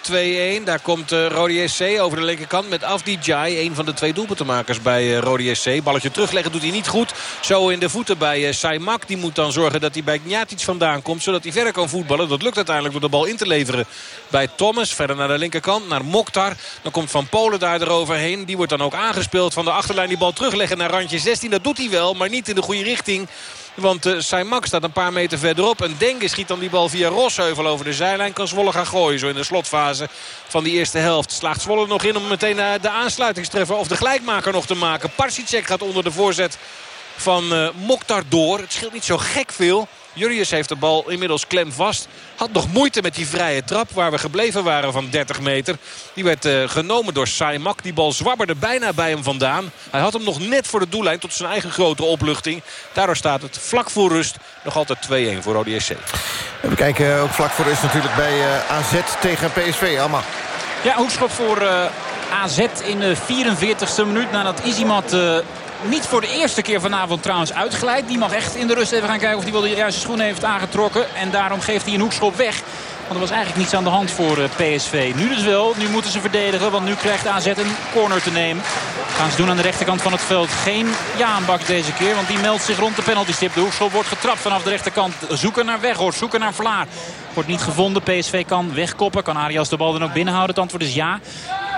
2-1. Daar komt uh, Rode SC over de linkerkant met Afdi Jai. Een van de twee doelpuntenmakers bij uh, Rode SC. Balletje terugleggen doet hij niet goed. Zo in de voeten bij uh, Saimak. Die moet dan zorgen dat hij bij Gnjatic vandaan komt. Zodat hij verder kan voetballen. Dat lukt uiteindelijk door de bal in te leveren bij Thomas. Verder naar de linkerkant, naar Mokhtar. Dan komt Van Polen daar eroverheen. Die wordt dan ook aangespeeld van de achterlijn. Die bal terugleggen naar randje 16. Dat doet hij wel, maar niet in de goede richting. Want uh, Saimak staat een paar meter verderop. En Dengue schiet dan die bal via Rosheuvel over de zijlijn. Kan Zwolle gaan gooien zo in de slotfase van die eerste helft. Slaagt Zwolle nog in om meteen uh, de aansluitingstreffer of de gelijkmaker nog te maken. Parsicek gaat onder de voorzet van uh, Mokhtar door. Het scheelt niet zo gek veel. Jurrius heeft de bal inmiddels klem vast. Had nog moeite met die vrije trap waar we gebleven waren van 30 meter. Die werd uh, genomen door Saimak. Die bal zwabberde bijna bij hem vandaan. Hij had hem nog net voor de doellijn tot zijn eigen grote opluchting. Daardoor staat het vlak voor rust nog altijd 2-1 voor ODSC. We kijken ook vlak voor rust natuurlijk bij uh, AZ tegen PSV. Allemaal. Ja, hoekschop voor uh, AZ in de 44ste minuut nadat Izimat niet voor de eerste keer vanavond trouwens uitgeleid. Die mag echt in de rust even gaan kijken of hij wel de juiste schoenen heeft aangetrokken. En daarom geeft hij een hoekschop weg. Er was eigenlijk niets aan de hand voor eh, PSV. Nu dus wel. Nu moeten ze verdedigen. Want nu krijgt AZ een corner te nemen. Gaan ze doen aan de rechterkant van het veld. Geen Jaanbak deze keer. Want die meldt zich rond de penaltystip. De hoekschop wordt getrapt vanaf de rechterkant. Zoeken naar Weghorst. Zoeken naar Vlaar. Wordt niet gevonden. PSV kan wegkoppen. Kan Arias de bal dan ook binnenhouden? Het antwoord is ja.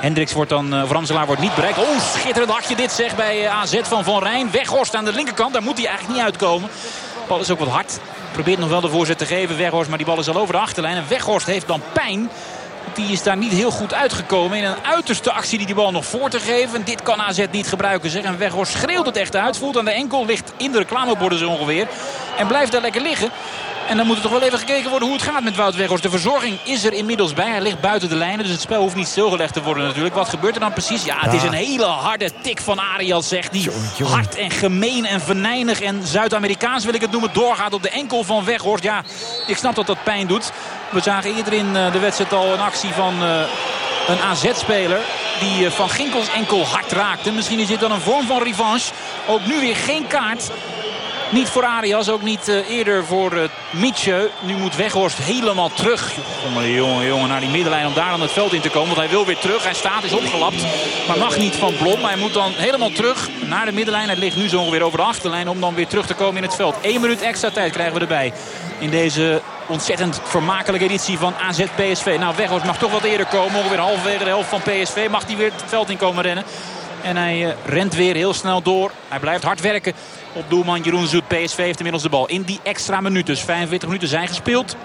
Hendricks wordt dan, uh, Ramselaar wordt niet bereikt. Oh, schitterend hakje dit zeg bij uh, AZ van Van Rijn. Weghorst aan de linkerkant. Daar moet hij eigenlijk niet uitkomen. De bal is ook wat hard. Probeert nog wel de voorzet te geven. Weghorst, maar die bal is al over de achterlijn. En Weghorst heeft dan pijn. Die is daar niet heel goed uitgekomen. In een uiterste actie die die bal nog voor te geven. Dit kan AZ niet gebruiken. Zeg. En Weghorst schreeuwt het echt uit. Voelt aan de enkel. Ligt in de reclameborden zo ongeveer. En blijft daar lekker liggen. En dan moet er toch wel even gekeken worden hoe het gaat met Wout Weghorst. De verzorging is er inmiddels bij. Hij ligt buiten de lijnen. Dus het spel hoeft niet stilgelegd te worden natuurlijk. Wat gebeurt er dan precies? Ja, het is een hele harde tik van Arias, zegt die hard en gemeen en venijnig en Zuid-Amerikaans wil ik het noemen. Doorgaat op de enkel van Weghorst. Ja, ik snap dat dat pijn doet. We zagen eerder in eh, de wedstrijd al een actie van uh, een AZ-speler. Die uh, Van Ginkels enkel hard raakte. Misschien is dit dan een vorm van revanche. Ook nu weer geen kaart. Niet voor Arias, ook niet uh, eerder voor uh, Mietje. Nu moet Weghorst helemaal terug. Jongen, jongen, jongen, naar die middenlijn om daar aan het veld in te komen. Want hij wil weer terug. Hij staat, is opgelapt. Maar mag niet van Blom. Hij moet dan helemaal terug naar de middenlijn. Hij ligt nu zo ongeveer over de achterlijn om dan weer terug te komen in het veld. Eén minuut extra tijd krijgen we erbij. In deze ontzettend vermakelijke editie van AZ PSV. Nou, Weghorst mag toch wat eerder komen. Ongeveer halverwege de helft van PSV mag hij weer het veld in komen rennen. En hij uh, rent weer heel snel door. Hij blijft hard werken op doelman Jeroen Zoet. PSV heeft inmiddels de bal in die extra minuut. Dus 45 minuten zijn gespeeld.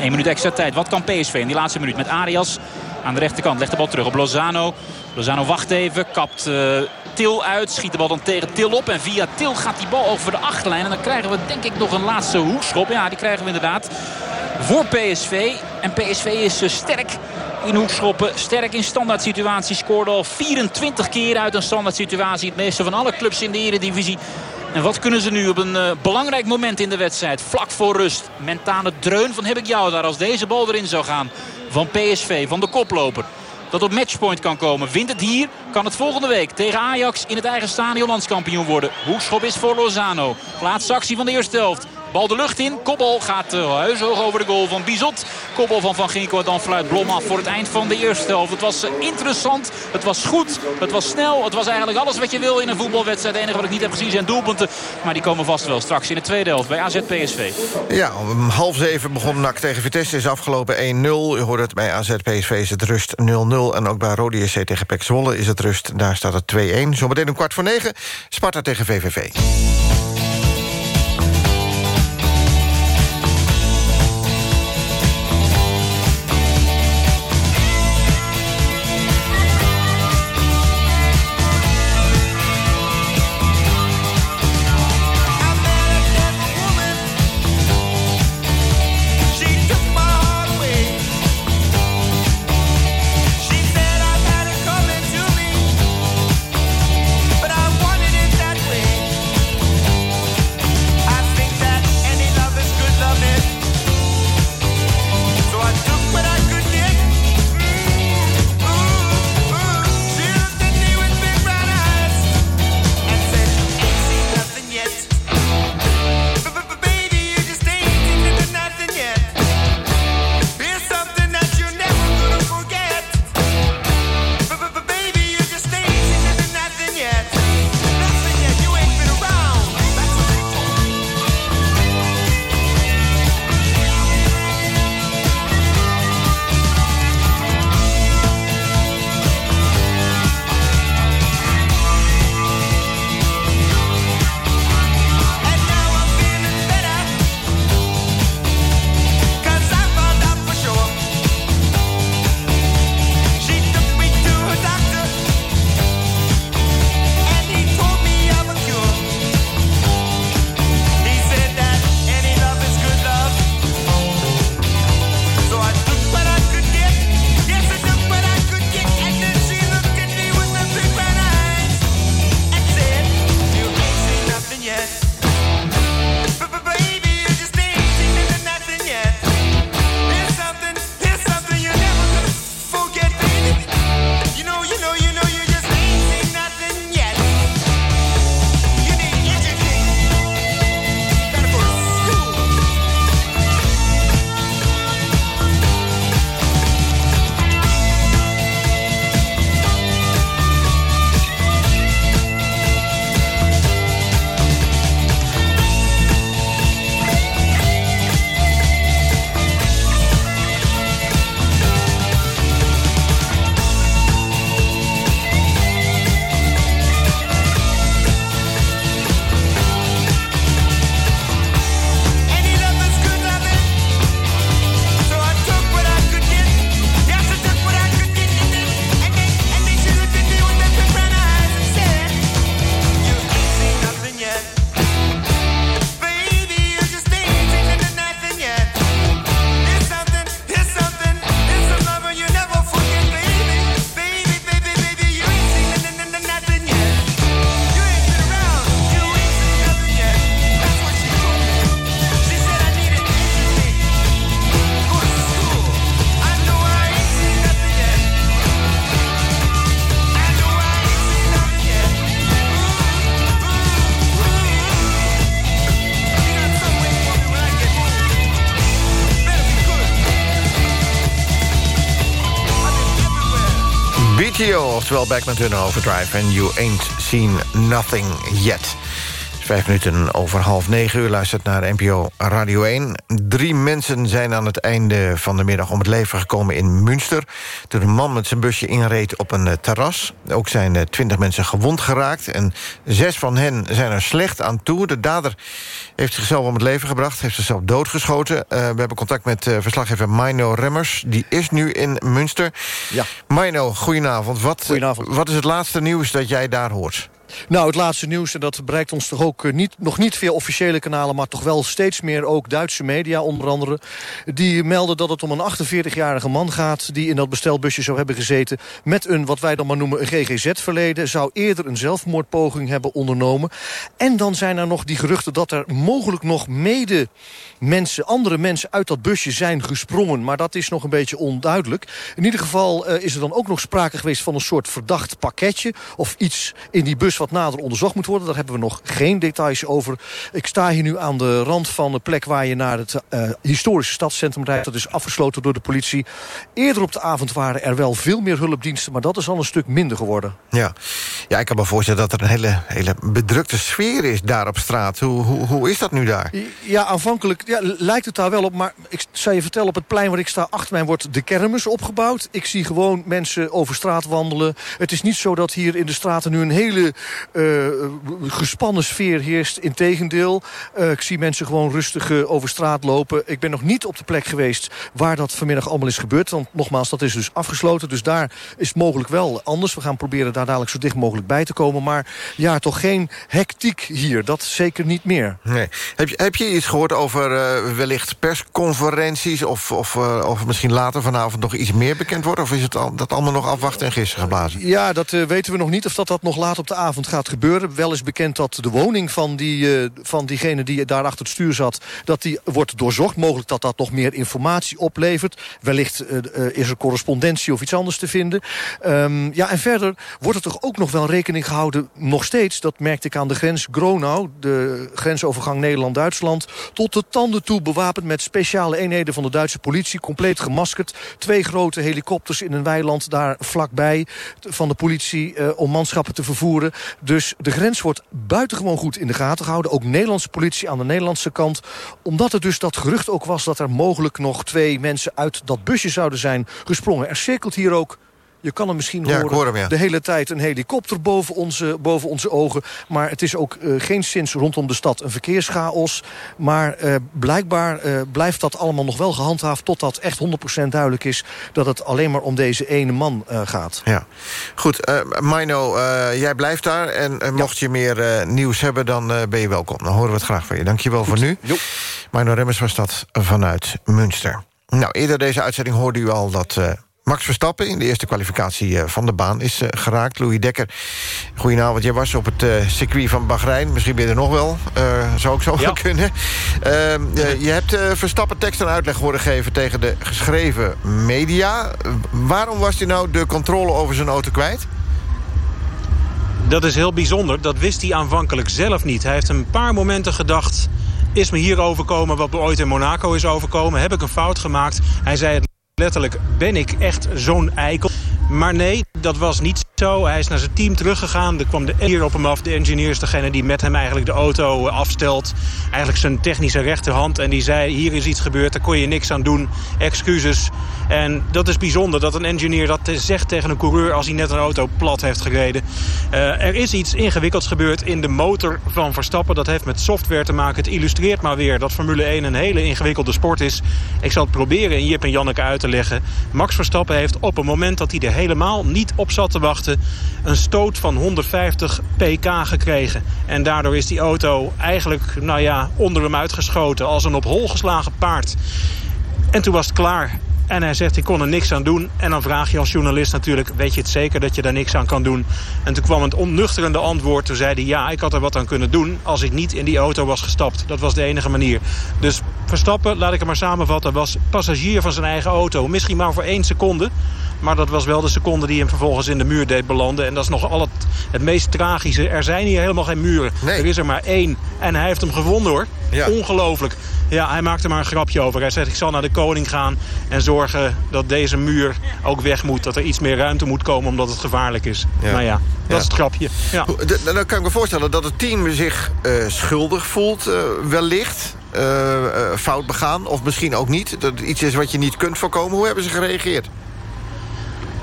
1 minuut extra tijd. Wat kan PSV in die laatste minuut met Arias aan de rechterkant. Legt de bal terug op Lozano. Lozano wacht even. Kapt uh, Til uit. Schiet de bal dan tegen Til op. En via Til gaat die bal over de achterlijn. En dan krijgen we denk ik nog een laatste hoekschop. Ja, die krijgen we inderdaad voor PSV. En PSV is uh, sterk in hoekschoppen. Sterk in standaard situaties. Scoorde al 24 keer uit een standaard situatie. Het meeste van alle clubs in de eredivisie. En wat kunnen ze nu op een uh, belangrijk moment in de wedstrijd? Vlak voor rust. Mentale dreun van heb ik jou daar als deze bal erin zou gaan. Van PSV, van de koploper. Dat op matchpoint kan komen. Wint het hier, kan het volgende week tegen Ajax in het eigen stadion landskampioen worden. Hoekschop is voor Lozano. Laatste actie van de eerste helft. Bal de lucht in. Koppel gaat huishoog over de goal van Bizot. Koppel van Van Ginkel. Dan fluit Blom af voor het eind van de eerste helft. Het was uh, interessant. Het was goed. Het was snel. Het was eigenlijk alles wat je wil in een voetbalwedstrijd. Het enige wat ik niet heb gezien zijn doelpunten. Maar die komen vast wel straks in de tweede helft bij AZ PSV. Ja, om half zeven begon NAC tegen Vitesse. Is afgelopen 1-0. U hoort het bij AZ PSV is het rust 0-0. En ook bij Rode SC tegen Pek Zwolle is het rust. Daar staat het 2-1. Zometeen een kwart voor negen. Sparta tegen VVV. Oftewel Back met hun Overdrive... en You Ain't Seen Nothing Yet. Vijf minuten over half negen uur luistert naar NPO Radio 1. Drie mensen zijn aan het einde van de middag om het leven gekomen in Münster... toen een man met zijn busje inreed op een eh, terras. Ook zijn eh, twintig mensen gewond geraakt... en zes van hen zijn er slecht aan toe. De dader heeft zichzelf om het leven gebracht, heeft zichzelf doodgeschoten. Uh, we hebben contact met uh, verslaggever Mino Remmers. Die is nu in Münster. Ja. Mino, goedenavond. Wat, goedenavond. Wat is het laatste nieuws dat jij daar hoort? Nou, het laatste nieuws, en dat bereikt ons toch ook niet, nog niet via officiële kanalen... maar toch wel steeds meer ook Duitse media onder andere... die melden dat het om een 48-jarige man gaat... die in dat bestelbusje zou hebben gezeten... met een, wat wij dan maar noemen, een GGZ-verleden... zou eerder een zelfmoordpoging hebben ondernomen. En dan zijn er nog die geruchten dat er mogelijk nog mede mensen, andere mensen uit dat busje zijn gesprongen. Maar dat is nog een beetje onduidelijk. In ieder geval uh, is er dan ook nog sprake geweest van een soort verdacht pakketje... of iets in die bus wat nader onderzocht moet worden. Daar hebben we nog geen details over. Ik sta hier nu aan de rand van de plek waar je naar het uh, historische stadscentrum rijdt. Dat is afgesloten door de politie. Eerder op de avond waren er wel veel meer hulpdiensten... maar dat is al een stuk minder geworden. Ja, ja ik kan me voorstellen dat er een hele, hele bedrukte sfeer is daar op straat. Hoe, hoe, hoe is dat nu daar? Ja, aanvankelijk ja, lijkt het daar wel op. Maar ik zou je vertellen, op het plein waar ik sta achter mij wordt de kermis opgebouwd. Ik zie gewoon mensen over straat wandelen. Het is niet zo dat hier in de straten nu een hele uh, gespannen sfeer heerst. Integendeel, uh, ik zie mensen gewoon rustig uh, over straat lopen. Ik ben nog niet op de plek geweest waar dat vanmiddag allemaal is gebeurd. Want nogmaals, dat is dus afgesloten. Dus daar is mogelijk wel anders. We gaan proberen daar dadelijk zo dicht mogelijk bij te komen. Maar ja, toch geen hectiek hier. Dat zeker niet meer. Nee. Heb, je, heb je iets gehoord over wellicht persconferenties... Of, of, of misschien later vanavond nog iets meer bekend wordt? Of is het al, dat allemaal nog afwachten en gisteren geblazen? Ja, dat weten we nog niet of dat, dat nog laat op de avond gaat gebeuren. Wel is bekend dat de woning van, die, uh, van diegene die daar achter het stuur zat... dat die wordt doorzocht. Mogelijk dat dat nog meer informatie oplevert. Wellicht uh, uh, is er correspondentie of iets anders te vinden. Um, ja, en verder wordt er toch ook nog wel rekening gehouden... nog steeds, dat merkte ik aan de grens Gronau... de grensovergang Nederland-Duitsland... tot de tanden toe bewapend met speciale eenheden van de Duitse politie... compleet gemaskerd. Twee grote helikopters in een weiland daar vlakbij van de politie... om manschappen te vervoeren. Dus de grens wordt buitengewoon goed in de gaten gehouden. Ook Nederlandse politie aan de Nederlandse kant. Omdat er dus dat gerucht ook was dat er mogelijk nog twee mensen uit dat busje zouden zijn gesprongen. Er cirkelt hier ook je kan hem misschien ja, horen hoor hem, ja. de hele tijd een helikopter boven onze, boven onze ogen. Maar het is ook uh, geen sinds rondom de stad een verkeerschaos. Maar uh, blijkbaar uh, blijft dat allemaal nog wel gehandhaafd... totdat echt 100% duidelijk is dat het alleen maar om deze ene man gaat. Ja, goed. Mino, jij blijft daar. En mocht je meer nieuws hebben, dan ben je welkom. Dan horen we het graag van je. Dank je wel voor nu. Jo. Mino Remmers was dat vanuit Münster. Nou, eerder deze uitzending hoorde u al dat... Max Verstappen in de eerste kwalificatie van de baan is uh, geraakt. Louis Dekker, goedenavond. Jij was op het uh, circuit van Bahrein. Misschien ben je er nog wel. Uh, zou ook zo ja. kunnen. je hebt Verstappen tekst en uitleg horen geven... tegen de geschreven media. waarom was hij nou de controle over zijn auto kwijt? Dat is heel bijzonder. Dat wist hij aanvankelijk zelf niet. Hij heeft een paar momenten gedacht... is me hier overkomen wat me ooit in Monaco is overkomen? Heb ik een fout gemaakt? Hij zei het letterlijk, ben ik echt zo'n eikel? Maar nee, dat was niet zo. Hij is naar zijn team teruggegaan. Er kwam de engineer op hem af. De engineer is degene die met hem eigenlijk de auto afstelt. Eigenlijk zijn technische rechterhand. En die zei, hier is iets gebeurd, daar kon je niks aan doen. Excuses. En dat is bijzonder dat een engineer dat zegt tegen een coureur... als hij net een auto plat heeft gereden. Uh, er is iets ingewikkelds gebeurd in de motor van Verstappen. Dat heeft met software te maken. Het illustreert maar weer dat Formule 1 een hele ingewikkelde sport is. Ik zal het proberen in Jip en Janneke uit te leggen. Max Verstappen heeft op het moment dat hij er helemaal niet op zat te wachten... een stoot van 150 pk gekregen. En daardoor is die auto eigenlijk nou ja, onder hem uitgeschoten... als een op hol geslagen paard. En toen was het klaar. En hij zegt, ik kon er niks aan doen. En dan vraag je als journalist natuurlijk, weet je het zeker dat je daar niks aan kan doen? En toen kwam het onnuchterende antwoord. Toen zei hij, ja, ik had er wat aan kunnen doen als ik niet in die auto was gestapt. Dat was de enige manier. Dus Verstappen, laat ik het maar samenvatten, was passagier van zijn eigen auto. Misschien maar voor één seconde. Maar dat was wel de seconde die hem vervolgens in de muur deed belanden. En dat is nog al het, het meest tragische. Er zijn hier helemaal geen muren. Nee. Er is er maar één En hij heeft hem gewonnen hoor. Ongelooflijk. Ja, hij maakte maar een grapje over. Hij zegt, ik zal naar de koning gaan en zorgen dat deze muur ook weg moet. Dat er iets meer ruimte moet komen omdat het gevaarlijk is. Ja. Nou ja, dat is het grapje. Ja. Dan kan ik me voorstellen dat het team zich uh, schuldig voelt, uh, wellicht. Uh, fout begaan, of misschien ook niet. Dat het iets is wat je niet kunt voorkomen. Hoe hebben ze gereageerd?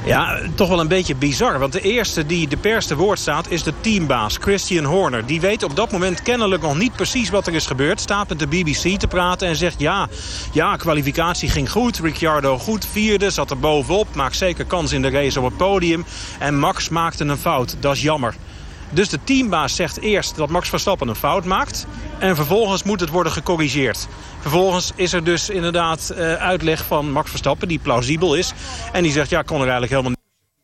Ja, toch wel een beetje bizar. Want de eerste die de pers te woord staat is de teambaas, Christian Horner. Die weet op dat moment kennelijk nog niet precies wat er is gebeurd. Staat met de BBC te praten en zegt ja, ja, kwalificatie ging goed. Ricciardo goed, vierde, zat er bovenop. Maakt zeker kans in de race op het podium. En Max maakte een fout, dat is jammer. Dus de teambaas zegt eerst dat Max Verstappen een fout maakt. En vervolgens moet het worden gecorrigeerd. Vervolgens is er dus inderdaad uh, uitleg van Max Verstappen die plausibel is. En die zegt, ja, kon er eigenlijk helemaal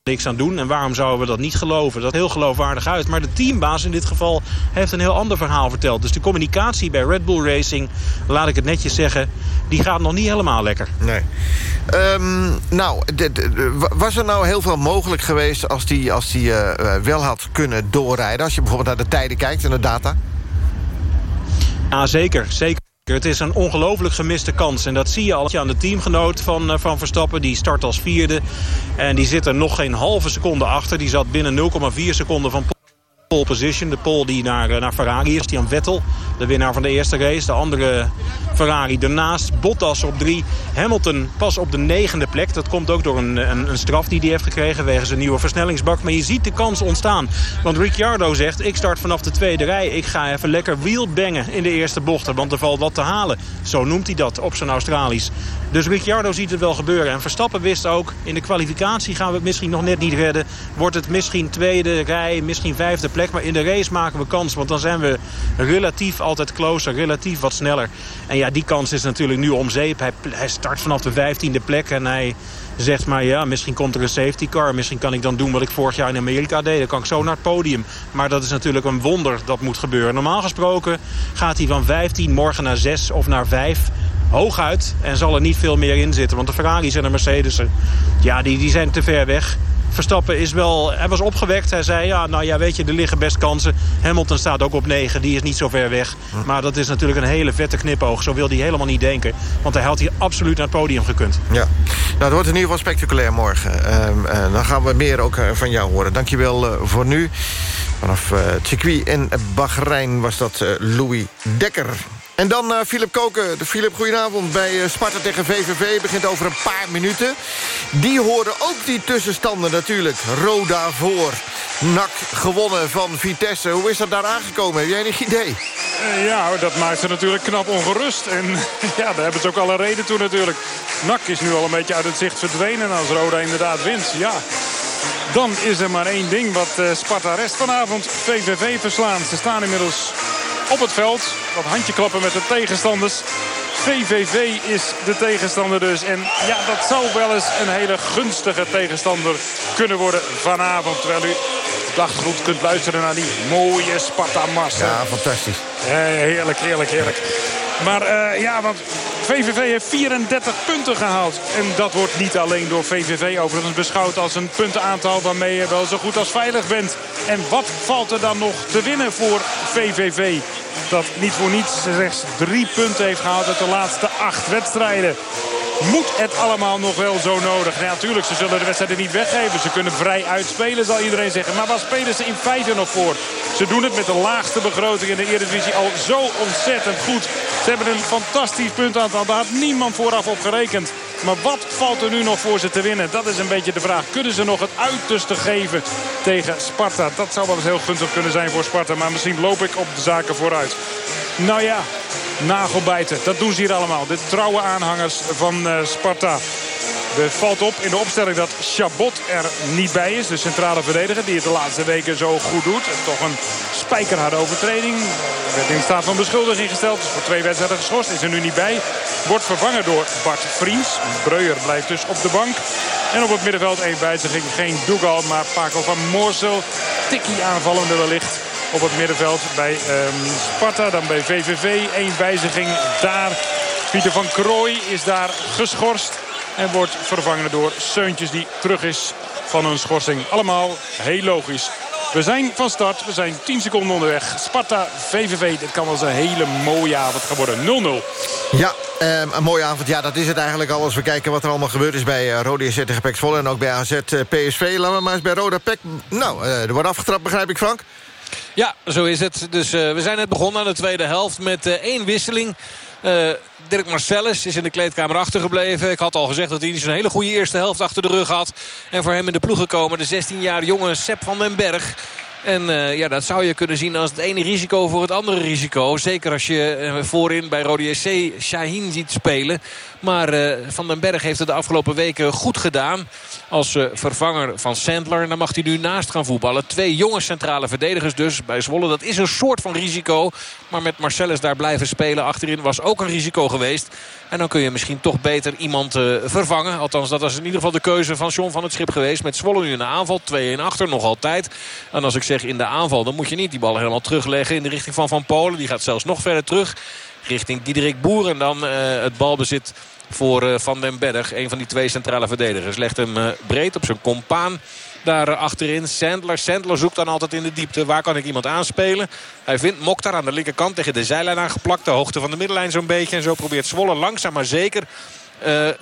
niks aan doen. En waarom zouden we dat niet geloven? Dat heel geloofwaardig uit. Maar de teambaas in dit geval heeft een heel ander verhaal verteld. Dus de communicatie bij Red Bull Racing, laat ik het netjes zeggen... die gaat nog niet helemaal lekker. Nee. Um, nou, was er nou heel veel mogelijk geweest... als die, als die uh, wel had kunnen doorrijden? Als je bijvoorbeeld naar de tijden kijkt en de data? Ja, zeker. Zeker. Het is een ongelooflijk gemiste kans. En dat zie je al aan de teamgenoot van, van Verstappen. Die start als vierde. En die zit er nog geen halve seconde achter. Die zat binnen 0,4 seconden van pole position. De pole die naar, naar Ferrari is. Die aan Vettel, de winnaar van de eerste race. De andere Ferrari ernaast. Bottas op drie. Hamilton pas op de negende plek. Dat komt ook door een, een, een straf die hij heeft gekregen... wegens een nieuwe versnellingsbak. Maar je ziet de kans ontstaan. Want Ricciardo zegt, ik start vanaf de tweede rij. Ik ga even lekker wheelbangen in de eerste bochten. Want er valt wat te halen. Zo noemt hij dat op zijn Australisch. Dus Ricciardo ziet het wel gebeuren. En Verstappen wist ook, in de kwalificatie gaan we het misschien nog net niet redden. Wordt het misschien tweede rij, misschien vijfde plek. Maar in de race maken we kans. Want dan zijn we relatief altijd closer, relatief wat sneller. En ja, die kans is natuurlijk nu om zeep. Hij, hij start vanaf de vijftiende plek en hij zegt maar... ja, misschien komt er een safety car. Misschien kan ik dan doen wat ik vorig jaar in Amerika deed. Dan kan ik zo naar het podium. Maar dat is natuurlijk een wonder dat moet gebeuren. Normaal gesproken gaat hij van 15 morgen naar 6 of naar 5 hooguit. En zal er niet veel meer in zitten. Want de Ferraris en de Mercedes, ja, die, die zijn te ver weg. Verstappen is wel, hij was opgewekt. Hij zei, ja, nou ja, weet je, er liggen best kansen. Hamilton staat ook op 9, die is niet zo ver weg. Maar dat is natuurlijk een hele vette knipoog. Zo wil hij helemaal niet denken. Want hij had hier absoluut naar het podium gekund. Ja, nou, het wordt in ieder geval spectaculair morgen. Uh, dan gaan we meer ook eh, van jou horen. Dankjewel uh, voor nu. Vanaf het circuit in Bahrein was dat Louis Dekker. En dan uh, Philip Koken. Philip, goedenavond. Bij uh, Sparta tegen VVV begint over een paar minuten. Die horen ook die tussenstanden natuurlijk. Roda voor. NAC gewonnen van Vitesse. Hoe is dat daar aangekomen? Heb jij enig idee? Uh, ja, dat maakt ze natuurlijk knap ongerust. En ja, daar hebben ze ook alle reden toe natuurlijk. NAC is nu al een beetje uit het zicht verdwenen als Roda inderdaad wint. Ja, dan is er maar één ding wat Sparta rest vanavond. VVV verslaan. Ze staan inmiddels op het veld. Wat handjeklappen met de tegenstanders. VVV is de tegenstander dus. En ja, dat zou wel eens een hele gunstige tegenstander kunnen worden vanavond. Terwijl u daggroet kunt luisteren naar die mooie Sparta-massa. Ja, fantastisch. Eh, heerlijk, heerlijk, heerlijk. Maar uh, ja, want VVV heeft 34 punten gehaald. En dat wordt niet alleen door VVV overigens beschouwd als een puntenaantal... waarmee je wel zo goed als veilig bent. En wat valt er dan nog te winnen voor VVV? Dat niet voor niets slechts drie punten heeft gehaald uit de laatste acht wedstrijden. Moet het allemaal nog wel zo nodig? Ja, natuurlijk, ze zullen de wedstrijden niet weggeven. Ze kunnen vrij uitspelen, zal iedereen zeggen. Maar waar spelen ze in feite nog voor? Ze doen het met de laagste begroting in de Eredivisie al zo ontzettend goed. Ze hebben een fantastisch puntaantal. Daar had niemand vooraf op gerekend. Maar wat valt er nu nog voor ze te winnen? Dat is een beetje de vraag. Kunnen ze nog het uiterste geven tegen Sparta? Dat zou wel eens heel gunstig kunnen zijn voor Sparta. Maar misschien loop ik op de zaken vooruit. Nou ja, nagelbijten. Dat doen ze hier allemaal. De trouwe aanhangers van uh, Sparta. Er valt op in de opstelling dat Chabot er niet bij is. De centrale verdediger die het de laatste weken zo goed doet. Toch een spijkerharde overtreding. Werd in staat van beschuldiging gesteld. Dus voor twee wedstrijden geschorst. Is er nu niet bij. Wordt vervangen door Bart Vriends. Breuer blijft dus op de bank. En op het middenveld één wijziging. Geen Dougal, maar Paco van Moorsel. Tikkie aanvallende wellicht op het middenveld bij um, Sparta. Dan bij VVV. Eén wijziging daar. Pieter van Krooij is daar geschorst. En wordt vervangen door Seuntjes die terug is van een schorsing. Allemaal heel logisch. We zijn van start. We zijn 10 seconden onderweg. Sparta, VVV. Dit kan wel eens een hele mooie avond gaan worden. 0-0. Ja, um, een mooie avond. Ja, dat is het eigenlijk al. Als we kijken wat er allemaal gebeurd is bij uh, Rode SC tegen Zwolle... en ook bij AZ uh, PSV. Laten maar eens bij Roda PEC... Nou, uh, er wordt afgetrapt, begrijp ik, Frank? Ja, zo is het. Dus we zijn net begonnen aan de tweede helft met één wisseling... Uh, Dirk Marcellus is in de kleedkamer achtergebleven. Ik had al gezegd dat hij zo'n hele goede eerste helft achter de rug had. En voor hem in de ploeg gekomen de 16 jaar jonge Sepp van den Berg. En uh, ja, dat zou je kunnen zien als het ene risico voor het andere risico. Zeker als je uh, voorin bij Rode SC Shaheen ziet spelen. Maar uh, Van den Berg heeft het de afgelopen weken goed gedaan. Als vervanger van Sandler. En dan mag hij nu naast gaan voetballen. Twee jonge centrale verdedigers dus bij Zwolle. Dat is een soort van risico. Maar met Marcellus daar blijven spelen achterin was ook een risico geweest. En dan kun je misschien toch beter iemand vervangen. Althans, dat was in ieder geval de keuze van John van het Schip geweest. Met Zwolle nu in de aanval. 2-1 achter, nog altijd. En als ik zeg in de aanval, dan moet je niet die bal helemaal terugleggen... in de richting van Van Polen. Die gaat zelfs nog verder terug. Richting Diederik Boer. En dan uh, het balbezit voor uh, Van den Berg. Een van die twee centrale verdedigers. Legt hem breed op zijn compaan daar achterin. Sandler. Sandler zoekt dan altijd in de diepte. Waar kan ik iemand aanspelen? Hij vindt Mokhtar aan de linkerkant tegen de zijlijn aangeplakt. De hoogte van de middenlijn zo'n beetje. En zo probeert Zwolle langzaam maar zeker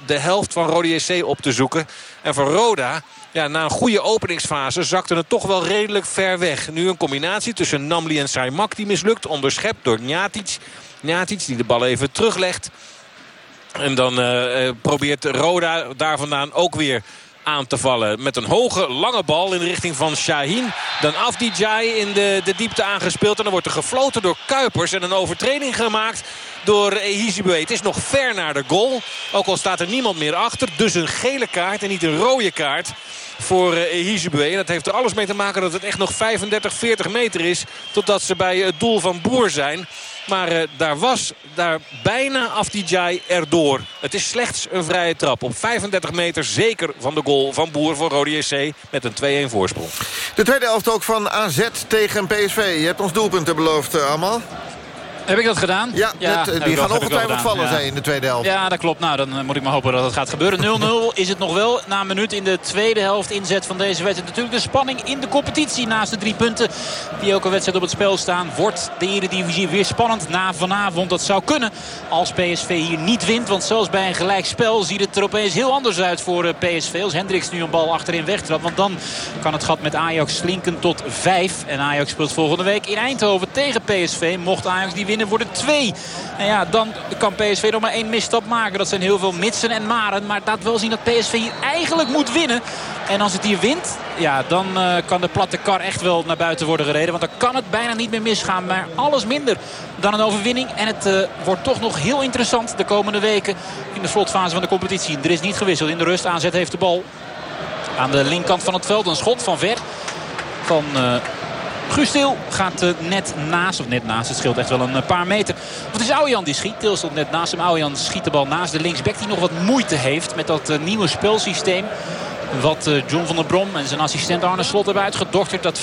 de helft van Rode SC op te zoeken. En voor Roda, ja, na een goede openingsfase zakte het toch wel redelijk ver weg. Nu een combinatie tussen Namli en Saimak die mislukt. Onderschept door Njatic. Njatic die de bal even teruglegt. En dan uh, probeert Roda daar vandaan ook weer aan te vallen. Met een hoge, lange bal in de richting van Shaheen. Dan Afdijay in de, de diepte aangespeeld. En dan wordt er gefloten door Kuipers. En een overtreding gemaakt door Ehizibue. Het is nog ver naar de goal. Ook al staat er niemand meer achter. Dus een gele kaart en niet een rode kaart voor Ehizibue. En dat heeft er alles mee te maken dat het echt nog 35, 40 meter is. Totdat ze bij het doel van Boer zijn. Maar uh, daar was daar bijna Afdijay erdoor. Het is slechts een vrije trap. Op 35 meter zeker van de goal van Boer voor Rode SC. Met een 2-1 voorsprong. De tweede helft ook van AZ tegen PSV. Je hebt ons doelpunten beloofd, allemaal. Heb ik dat gedaan? Ja, ja net, die gaan ongetwijfeld vallen ja. zijn in de tweede helft. Ja, dat klopt. Nou, dan moet ik maar hopen dat het gaat gebeuren. 0-0 is het nog wel na een minuut in de tweede helft inzet van deze wedstrijd. Natuurlijk de spanning in de competitie naast de drie punten die elke wedstrijd op het spel staan. Wordt de Eredivisie weer spannend na vanavond. Dat zou kunnen als PSV hier niet wint. Want zoals bij een gelijkspel ziet het er opeens heel anders uit voor eh, PSV. Als Hendricks nu een bal achterin wegtrapt. Want dan kan het gat met Ajax slinken tot 5. En Ajax speelt volgende week in Eindhoven tegen PSV. Mocht Ajax die winnen worden twee. En ja, dan kan PSV nog maar één misstap maken. Dat zijn heel veel mitsen en maren. Maar laat wel zien dat PSV hier eigenlijk moet winnen. En als het hier wint, ja, dan uh, kan de platte kar echt wel naar buiten worden gereden. Want dan kan het bijna niet meer misgaan. Maar alles minder dan een overwinning. En het uh, wordt toch nog heel interessant de komende weken in de slotfase van de competitie. Er is niet gewisseld in de rust. Aanzet heeft de bal aan de linkerkant van het veld. Een schot van ver van... Uh, Guus Til gaat uh, net naast, of net naast, het scheelt echt wel een uh, paar meter. Het is Aujan die schiet. Til stond net naast hem. Aujan schiet de bal naast de linksback die nog wat moeite heeft met dat uh, nieuwe spelsysteem. Wat John van der Brom en zijn assistent Arne Slot hebben uitgedokterd. Dat 5-3-2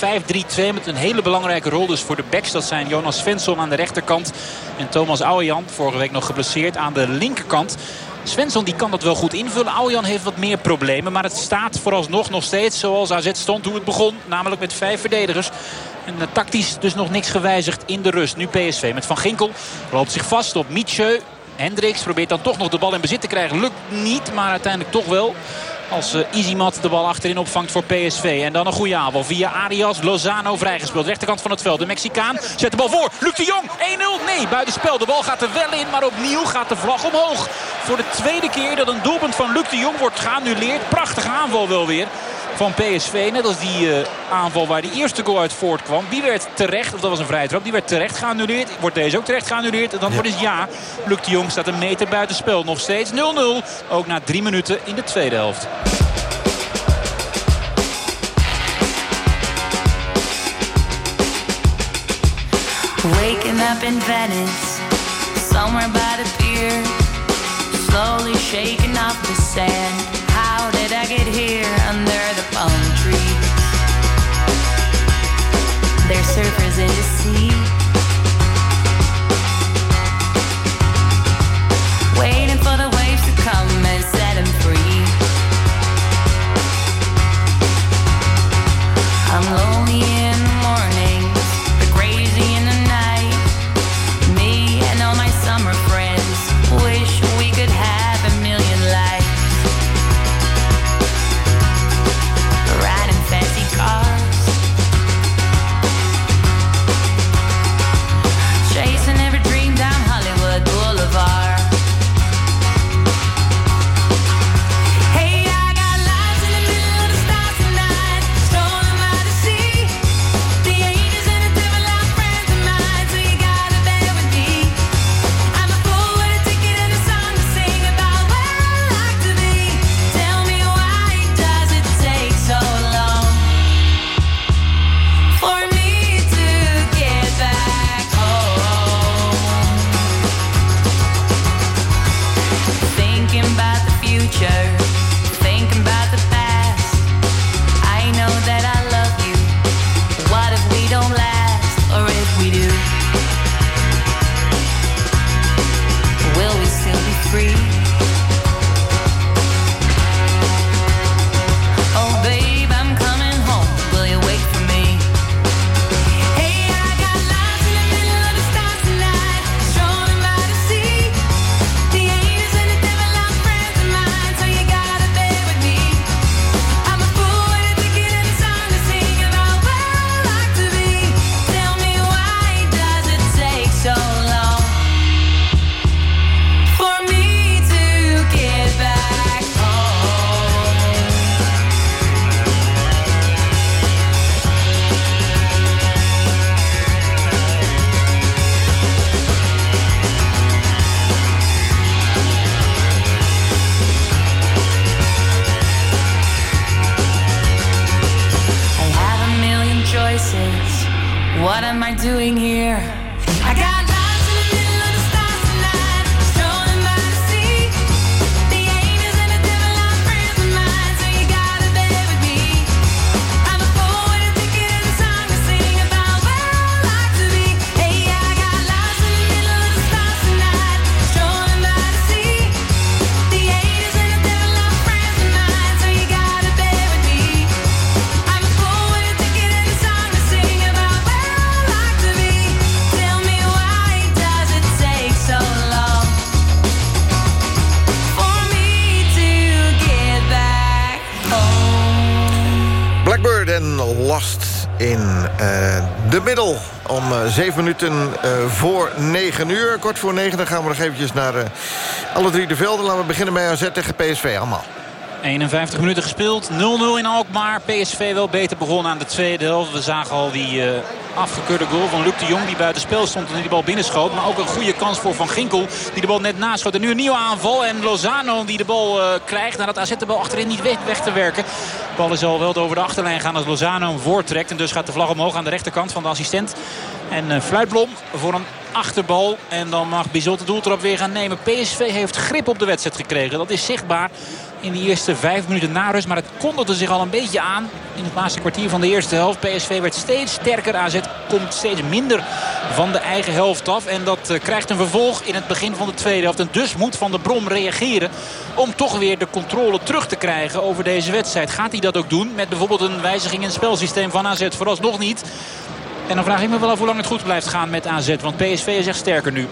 met een hele belangrijke rol dus voor de backs. Dat zijn Jonas Svensson aan de rechterkant. En Thomas Aujan, vorige week nog geblesseerd, aan de linkerkant. Svensson die kan dat wel goed invullen. Aujan heeft wat meer problemen. Maar het staat vooralsnog nog steeds zoals AZ stond toen het begon. Namelijk met vijf verdedigers. En uh, tactisch dus nog niks gewijzigd in de rust. Nu PSV met Van Ginkel. Loopt zich vast op Mietje. Hendricks probeert dan toch nog de bal in bezit te krijgen. Lukt niet, maar uiteindelijk toch wel. Als uh, Izimat de bal achterin opvangt voor PSV. En dan een goede aanval via Arias. Lozano vrijgespeeld. Rechterkant van het veld. De Mexicaan zet de bal voor. Luc de Jong 1-0. Nee, buitenspel. De bal gaat er wel in. Maar opnieuw gaat de vlag omhoog. Voor de tweede keer dat een doelpunt van Luc de Jong wordt geannuleerd. Prachtige aanval wel weer van PSV. Net als die uh, aanval waar die eerste goal uit voortkwam. Die werd terecht, of dat was een vrije trap, die werd terecht geannuleerd. Wordt deze ook terecht geannuleerd? Het antwoord is ja. Luc de Jong staat een meter buiten spel. Nog steeds 0-0. Ook na drie minuten in de tweede helft. Waking up in Venice, somewhere by the pier, slowly shaking off the sand. How did I get here under the zeven minuten eh, voor negen uur. Kort voor negen dan gaan we nog eventjes naar eh, alle drie de velden. Laten we beginnen bij AZ tegen PSV. Allemaal. 51 minuten gespeeld. 0-0 in Alkmaar. PSV wel beter begonnen aan de tweede helft. We zagen al die uh, afgekeurde goal van Luc de Jong die buiten spel stond en die bal binnenschoot. Maar ook een goede kans voor Van Ginkel die de bal net naschoot. En nu een nieuwe aanval. En Lozano die de bal uh, krijgt nadat AZ de bal achterin niet weg, weg te werken. De bal is al wel over de achterlijn gaan als Lozano voortrekt. En dus gaat de vlag omhoog aan de rechterkant van de assistent. En uh, Fluitblom voor een achterbal. En dan mag Bizot de doeltrap weer gaan nemen. PSV heeft grip op de wedstrijd gekregen. Dat is zichtbaar in de eerste vijf minuten na rust. Maar het kondigde zich al een beetje aan in het laatste kwartier van de eerste helft. PSV werd steeds sterker. AZ komt steeds minder van de eigen helft af. En dat uh, krijgt een vervolg in het begin van de tweede helft. En dus moet Van der Brom reageren om toch weer de controle terug te krijgen over deze wedstrijd. Gaat hij dat ook doen met bijvoorbeeld een wijziging in het spelsysteem van AZ? Vooralsnog niet. En dan vraag ik me wel af hoe lang het goed blijft gaan met AZ. Want PSV is echt sterker nu.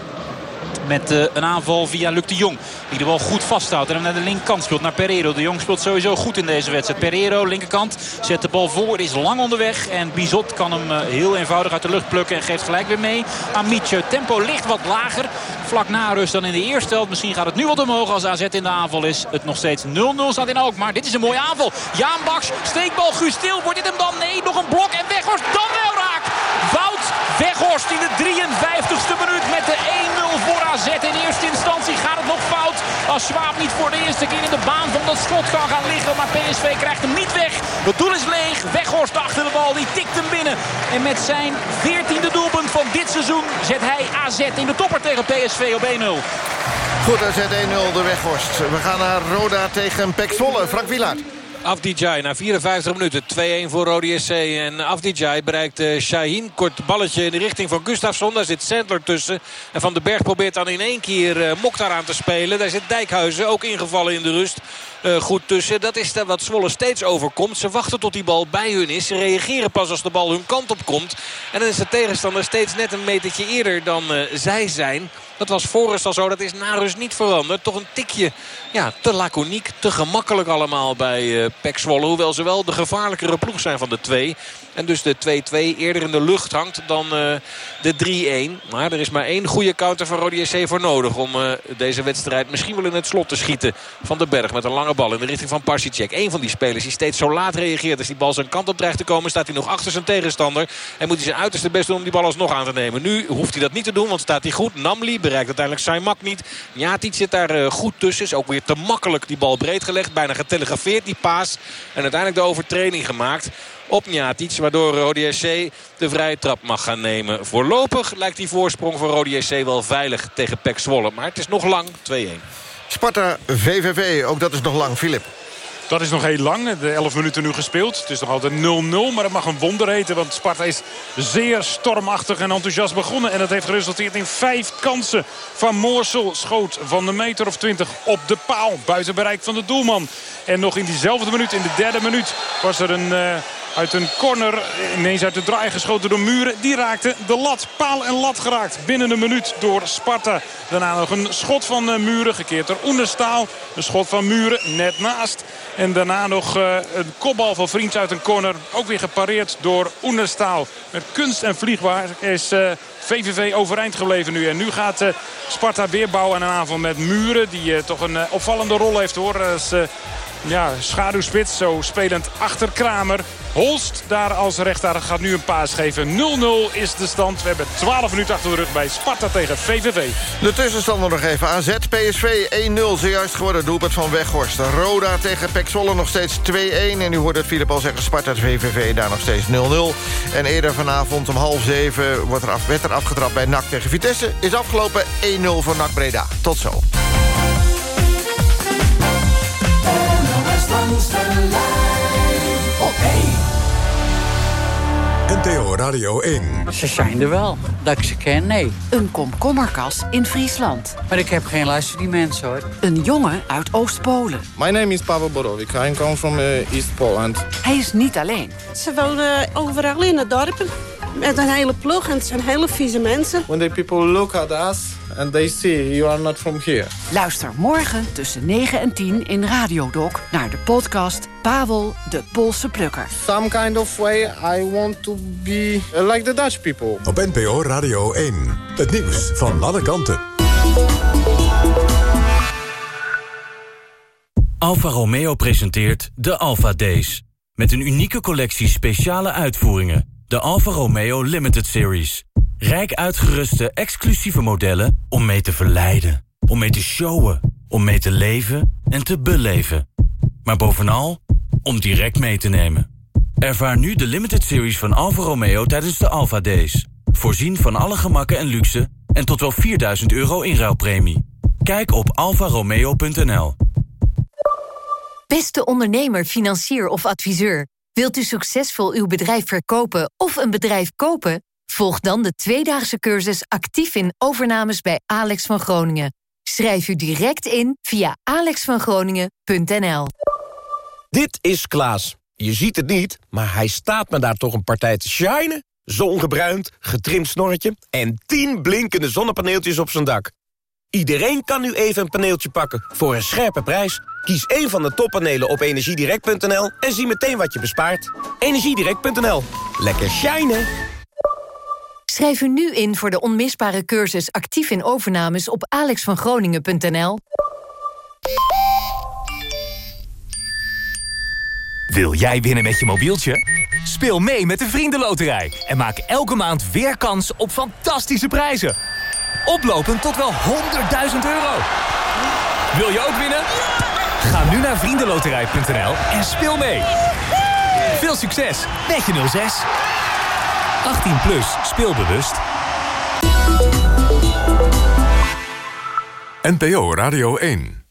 Met uh, een aanval via Luc de Jong. Die de bal goed vasthoudt. En hem naar de linkerkant speelt. Naar Pereiro. De Jong speelt sowieso goed in deze wedstrijd. Pereiro, linkerkant. Zet de bal voor. Is lang onderweg. En Bizot kan hem uh, heel eenvoudig uit de lucht plukken. En geeft gelijk weer mee aan Mietje. Tempo ligt wat lager. Vlak na rust dan in de eerste helft. Misschien gaat het nu wat omhoog als AZ in de aanval is. Het nog steeds 0-0 staat in Alkmaar. Dit is een mooie aanval. Jaan Baks. Steekbal Guus Stil. Wordt dit hem dan? Nee. Nog een blok. En Weghorst dan wel raak. Weghorst in de 53ste minuut met de 1-0 voor AZ. In eerste instantie gaat het nog fout. Als Schwab niet voor de eerste keer in de baan van dat schot kan gaan liggen. Maar PSV krijgt hem niet weg. Het doel is leeg. Weghorst achter de bal. Die tikt hem binnen. En met zijn 14e doelpunt van dit seizoen zet hij AZ in de topper tegen PSV op 1-0. Goed, AZ 1-0 de Weghorst. We gaan naar Roda tegen Pek Zwolle. Frank Wielaert. Afdijay na 54 minuten. 2-1 voor Rode SC. En Afdijay bereikt uh, Shaheen. Kort balletje in de richting van Gustafsson. Daar zit Sandler tussen. En Van den Berg probeert dan in één keer uh, Mokhtar aan te spelen. Daar zit Dijkhuizen ook ingevallen in de rust. Uh, goed tussen. Dat is wat Zwolle steeds overkomt. Ze wachten tot die bal bij hun is. Ze reageren pas als de bal hun kant op komt. En dan is de tegenstander steeds net een metertje eerder dan zij zijn. Dat was voorrust al zo. Dat is na rust niet veranderd. Toch een tikje ja, te laconiek. Te gemakkelijk allemaal bij uh. Hoewel ze wel de gevaarlijkere ploeg zijn van de twee. En dus de 2-2 eerder in de lucht hangt dan uh, de 3-1. Maar er is maar één goede counter van Rode SC voor nodig. Om uh, deze wedstrijd misschien wel in het slot te schieten. Van de Berg met een lange bal in de richting van Parsicek. Eén van die spelers die steeds zo laat reageert. Als die bal zijn kant op dreigt te komen staat hij nog achter zijn tegenstander. En moet hij zijn uiterste best doen om die bal alsnog aan te nemen. Nu hoeft hij dat niet te doen want staat hij goed. Namli bereikt uiteindelijk Saimak niet. Njatic zit daar uh, goed tussen. Is ook weer te makkelijk die bal breed gelegd. Bijna getelegrafeerd die paas. En uiteindelijk de overtreding gemaakt op Njatic. Waardoor Rode SC de vrije trap mag gaan nemen. Voorlopig lijkt die voorsprong voor Rode SC wel veilig tegen Pek Zwolle. Maar het is nog lang 2-1. Sparta VVV, ook dat is nog lang, Filip. Dat is nog heel lang. De 11 minuten nu gespeeld. Het is nog altijd 0-0. Maar het mag een wonder heten. Want Sparta is zeer stormachtig en enthousiast begonnen. En dat heeft geresulteerd in vijf kansen. Van Moorsel schoot van de meter of 20 op de paal. Buiten bereik van de doelman. En nog in diezelfde minuut, in de derde minuut, was er een... Uh, uit een corner, ineens uit de draai geschoten door Muren. Die raakte de lat, paal en lat geraakt. Binnen een minuut door Sparta. Daarna nog een schot van uh, Muren, gekeerd door Oenderstaal. Een schot van Muren, net naast. En daarna nog uh, een kopbal van Vriends uit een corner. Ook weer gepareerd door Oenderstaal. Met kunst en vliegbaar is VVV overeind gebleven nu. En nu gaat Sparta weer bouwen aan een aanval met Muren. Die toch een opvallende rol heeft hoor. Ja, schaduwspits. Zo spelend achter Kramer. Holst daar als rechter gaat nu een paas geven. 0-0 is de stand. We hebben 12 minuten achter de rug bij Sparta tegen VVV. De tussenstander nog even. AZ, PSV 1-0. Zojuist geworden doelpunt van Weghorst. Roda tegen Pek nog steeds 2-1. En u hoort het Filip al zeggen. Sparta VVV daar nog steeds 0-0. En eerder vanavond om half zeven wordt er werd er afgetrapt bij NAC tegen Vitesse. Is afgelopen 1-0 voor NAC Breda. Tot zo. NTO Radio 1. Ze zijn er wel. Dat ik ze ken, nee. Een komkommerkas in Friesland. Maar ik heb geen luister die mensen, hoor. Een jongen uit Oost-Polen. My name is Pavel Borowik. I come from uh, East Poland. Hij is niet alleen. Ze wonen overal in het dorp. Met een hele ploeg en het zijn hele vieze mensen. When the people look at us and they see you are not from here. Luister morgen tussen 9 en 10 in Radiodoc naar de podcast Pavel de Poolse Plukker. Some kind of way I want to be uh, like the Dutch people. Op NPO Radio 1. Het nieuws van alle kanten. Alfa Romeo presenteert de Alfa Days. Met een unieke collectie speciale uitvoeringen. De Alfa Romeo Limited Series. Rijk uitgeruste exclusieve modellen om mee te verleiden. Om mee te showen. Om mee te leven en te beleven. Maar bovenal om direct mee te nemen. Ervaar nu de Limited Series van Alfa Romeo tijdens de Alfa Days. Voorzien van alle gemakken en luxe en tot wel 4000 euro inruilpremie. Kijk op alfaromeo.nl. Beste ondernemer, financier of adviseur. Wilt u succesvol uw bedrijf verkopen of een bedrijf kopen? Volg dan de tweedaagse cursus actief in overnames bij Alex van Groningen. Schrijf u direct in via alexvangroningen.nl. Dit is Klaas. Je ziet het niet, maar hij staat me daar toch een partij te shinen. Zongebruind, getrimd snorretje en 10 blinkende zonnepaneeltjes op zijn dak. Iedereen kan nu even een paneeltje pakken voor een scherpe prijs. Kies één van de toppanelen op energiedirect.nl en zie meteen wat je bespaart. Energiedirect.nl. Lekker shinen. Schrijf u nu in voor de onmisbare cursus actief in overnames op alexvangroningen.nl. Wil jij winnen met je mobieltje? Speel mee met de Vriendenloterij en maak elke maand weer kans op fantastische prijzen. Oplopend tot wel 100.000 euro. Wil je ook winnen? Ga nu naar vriendenloterij.nl en speel mee. Veel succes met je 06. 18 plus, speelbewust. NPO Radio 1.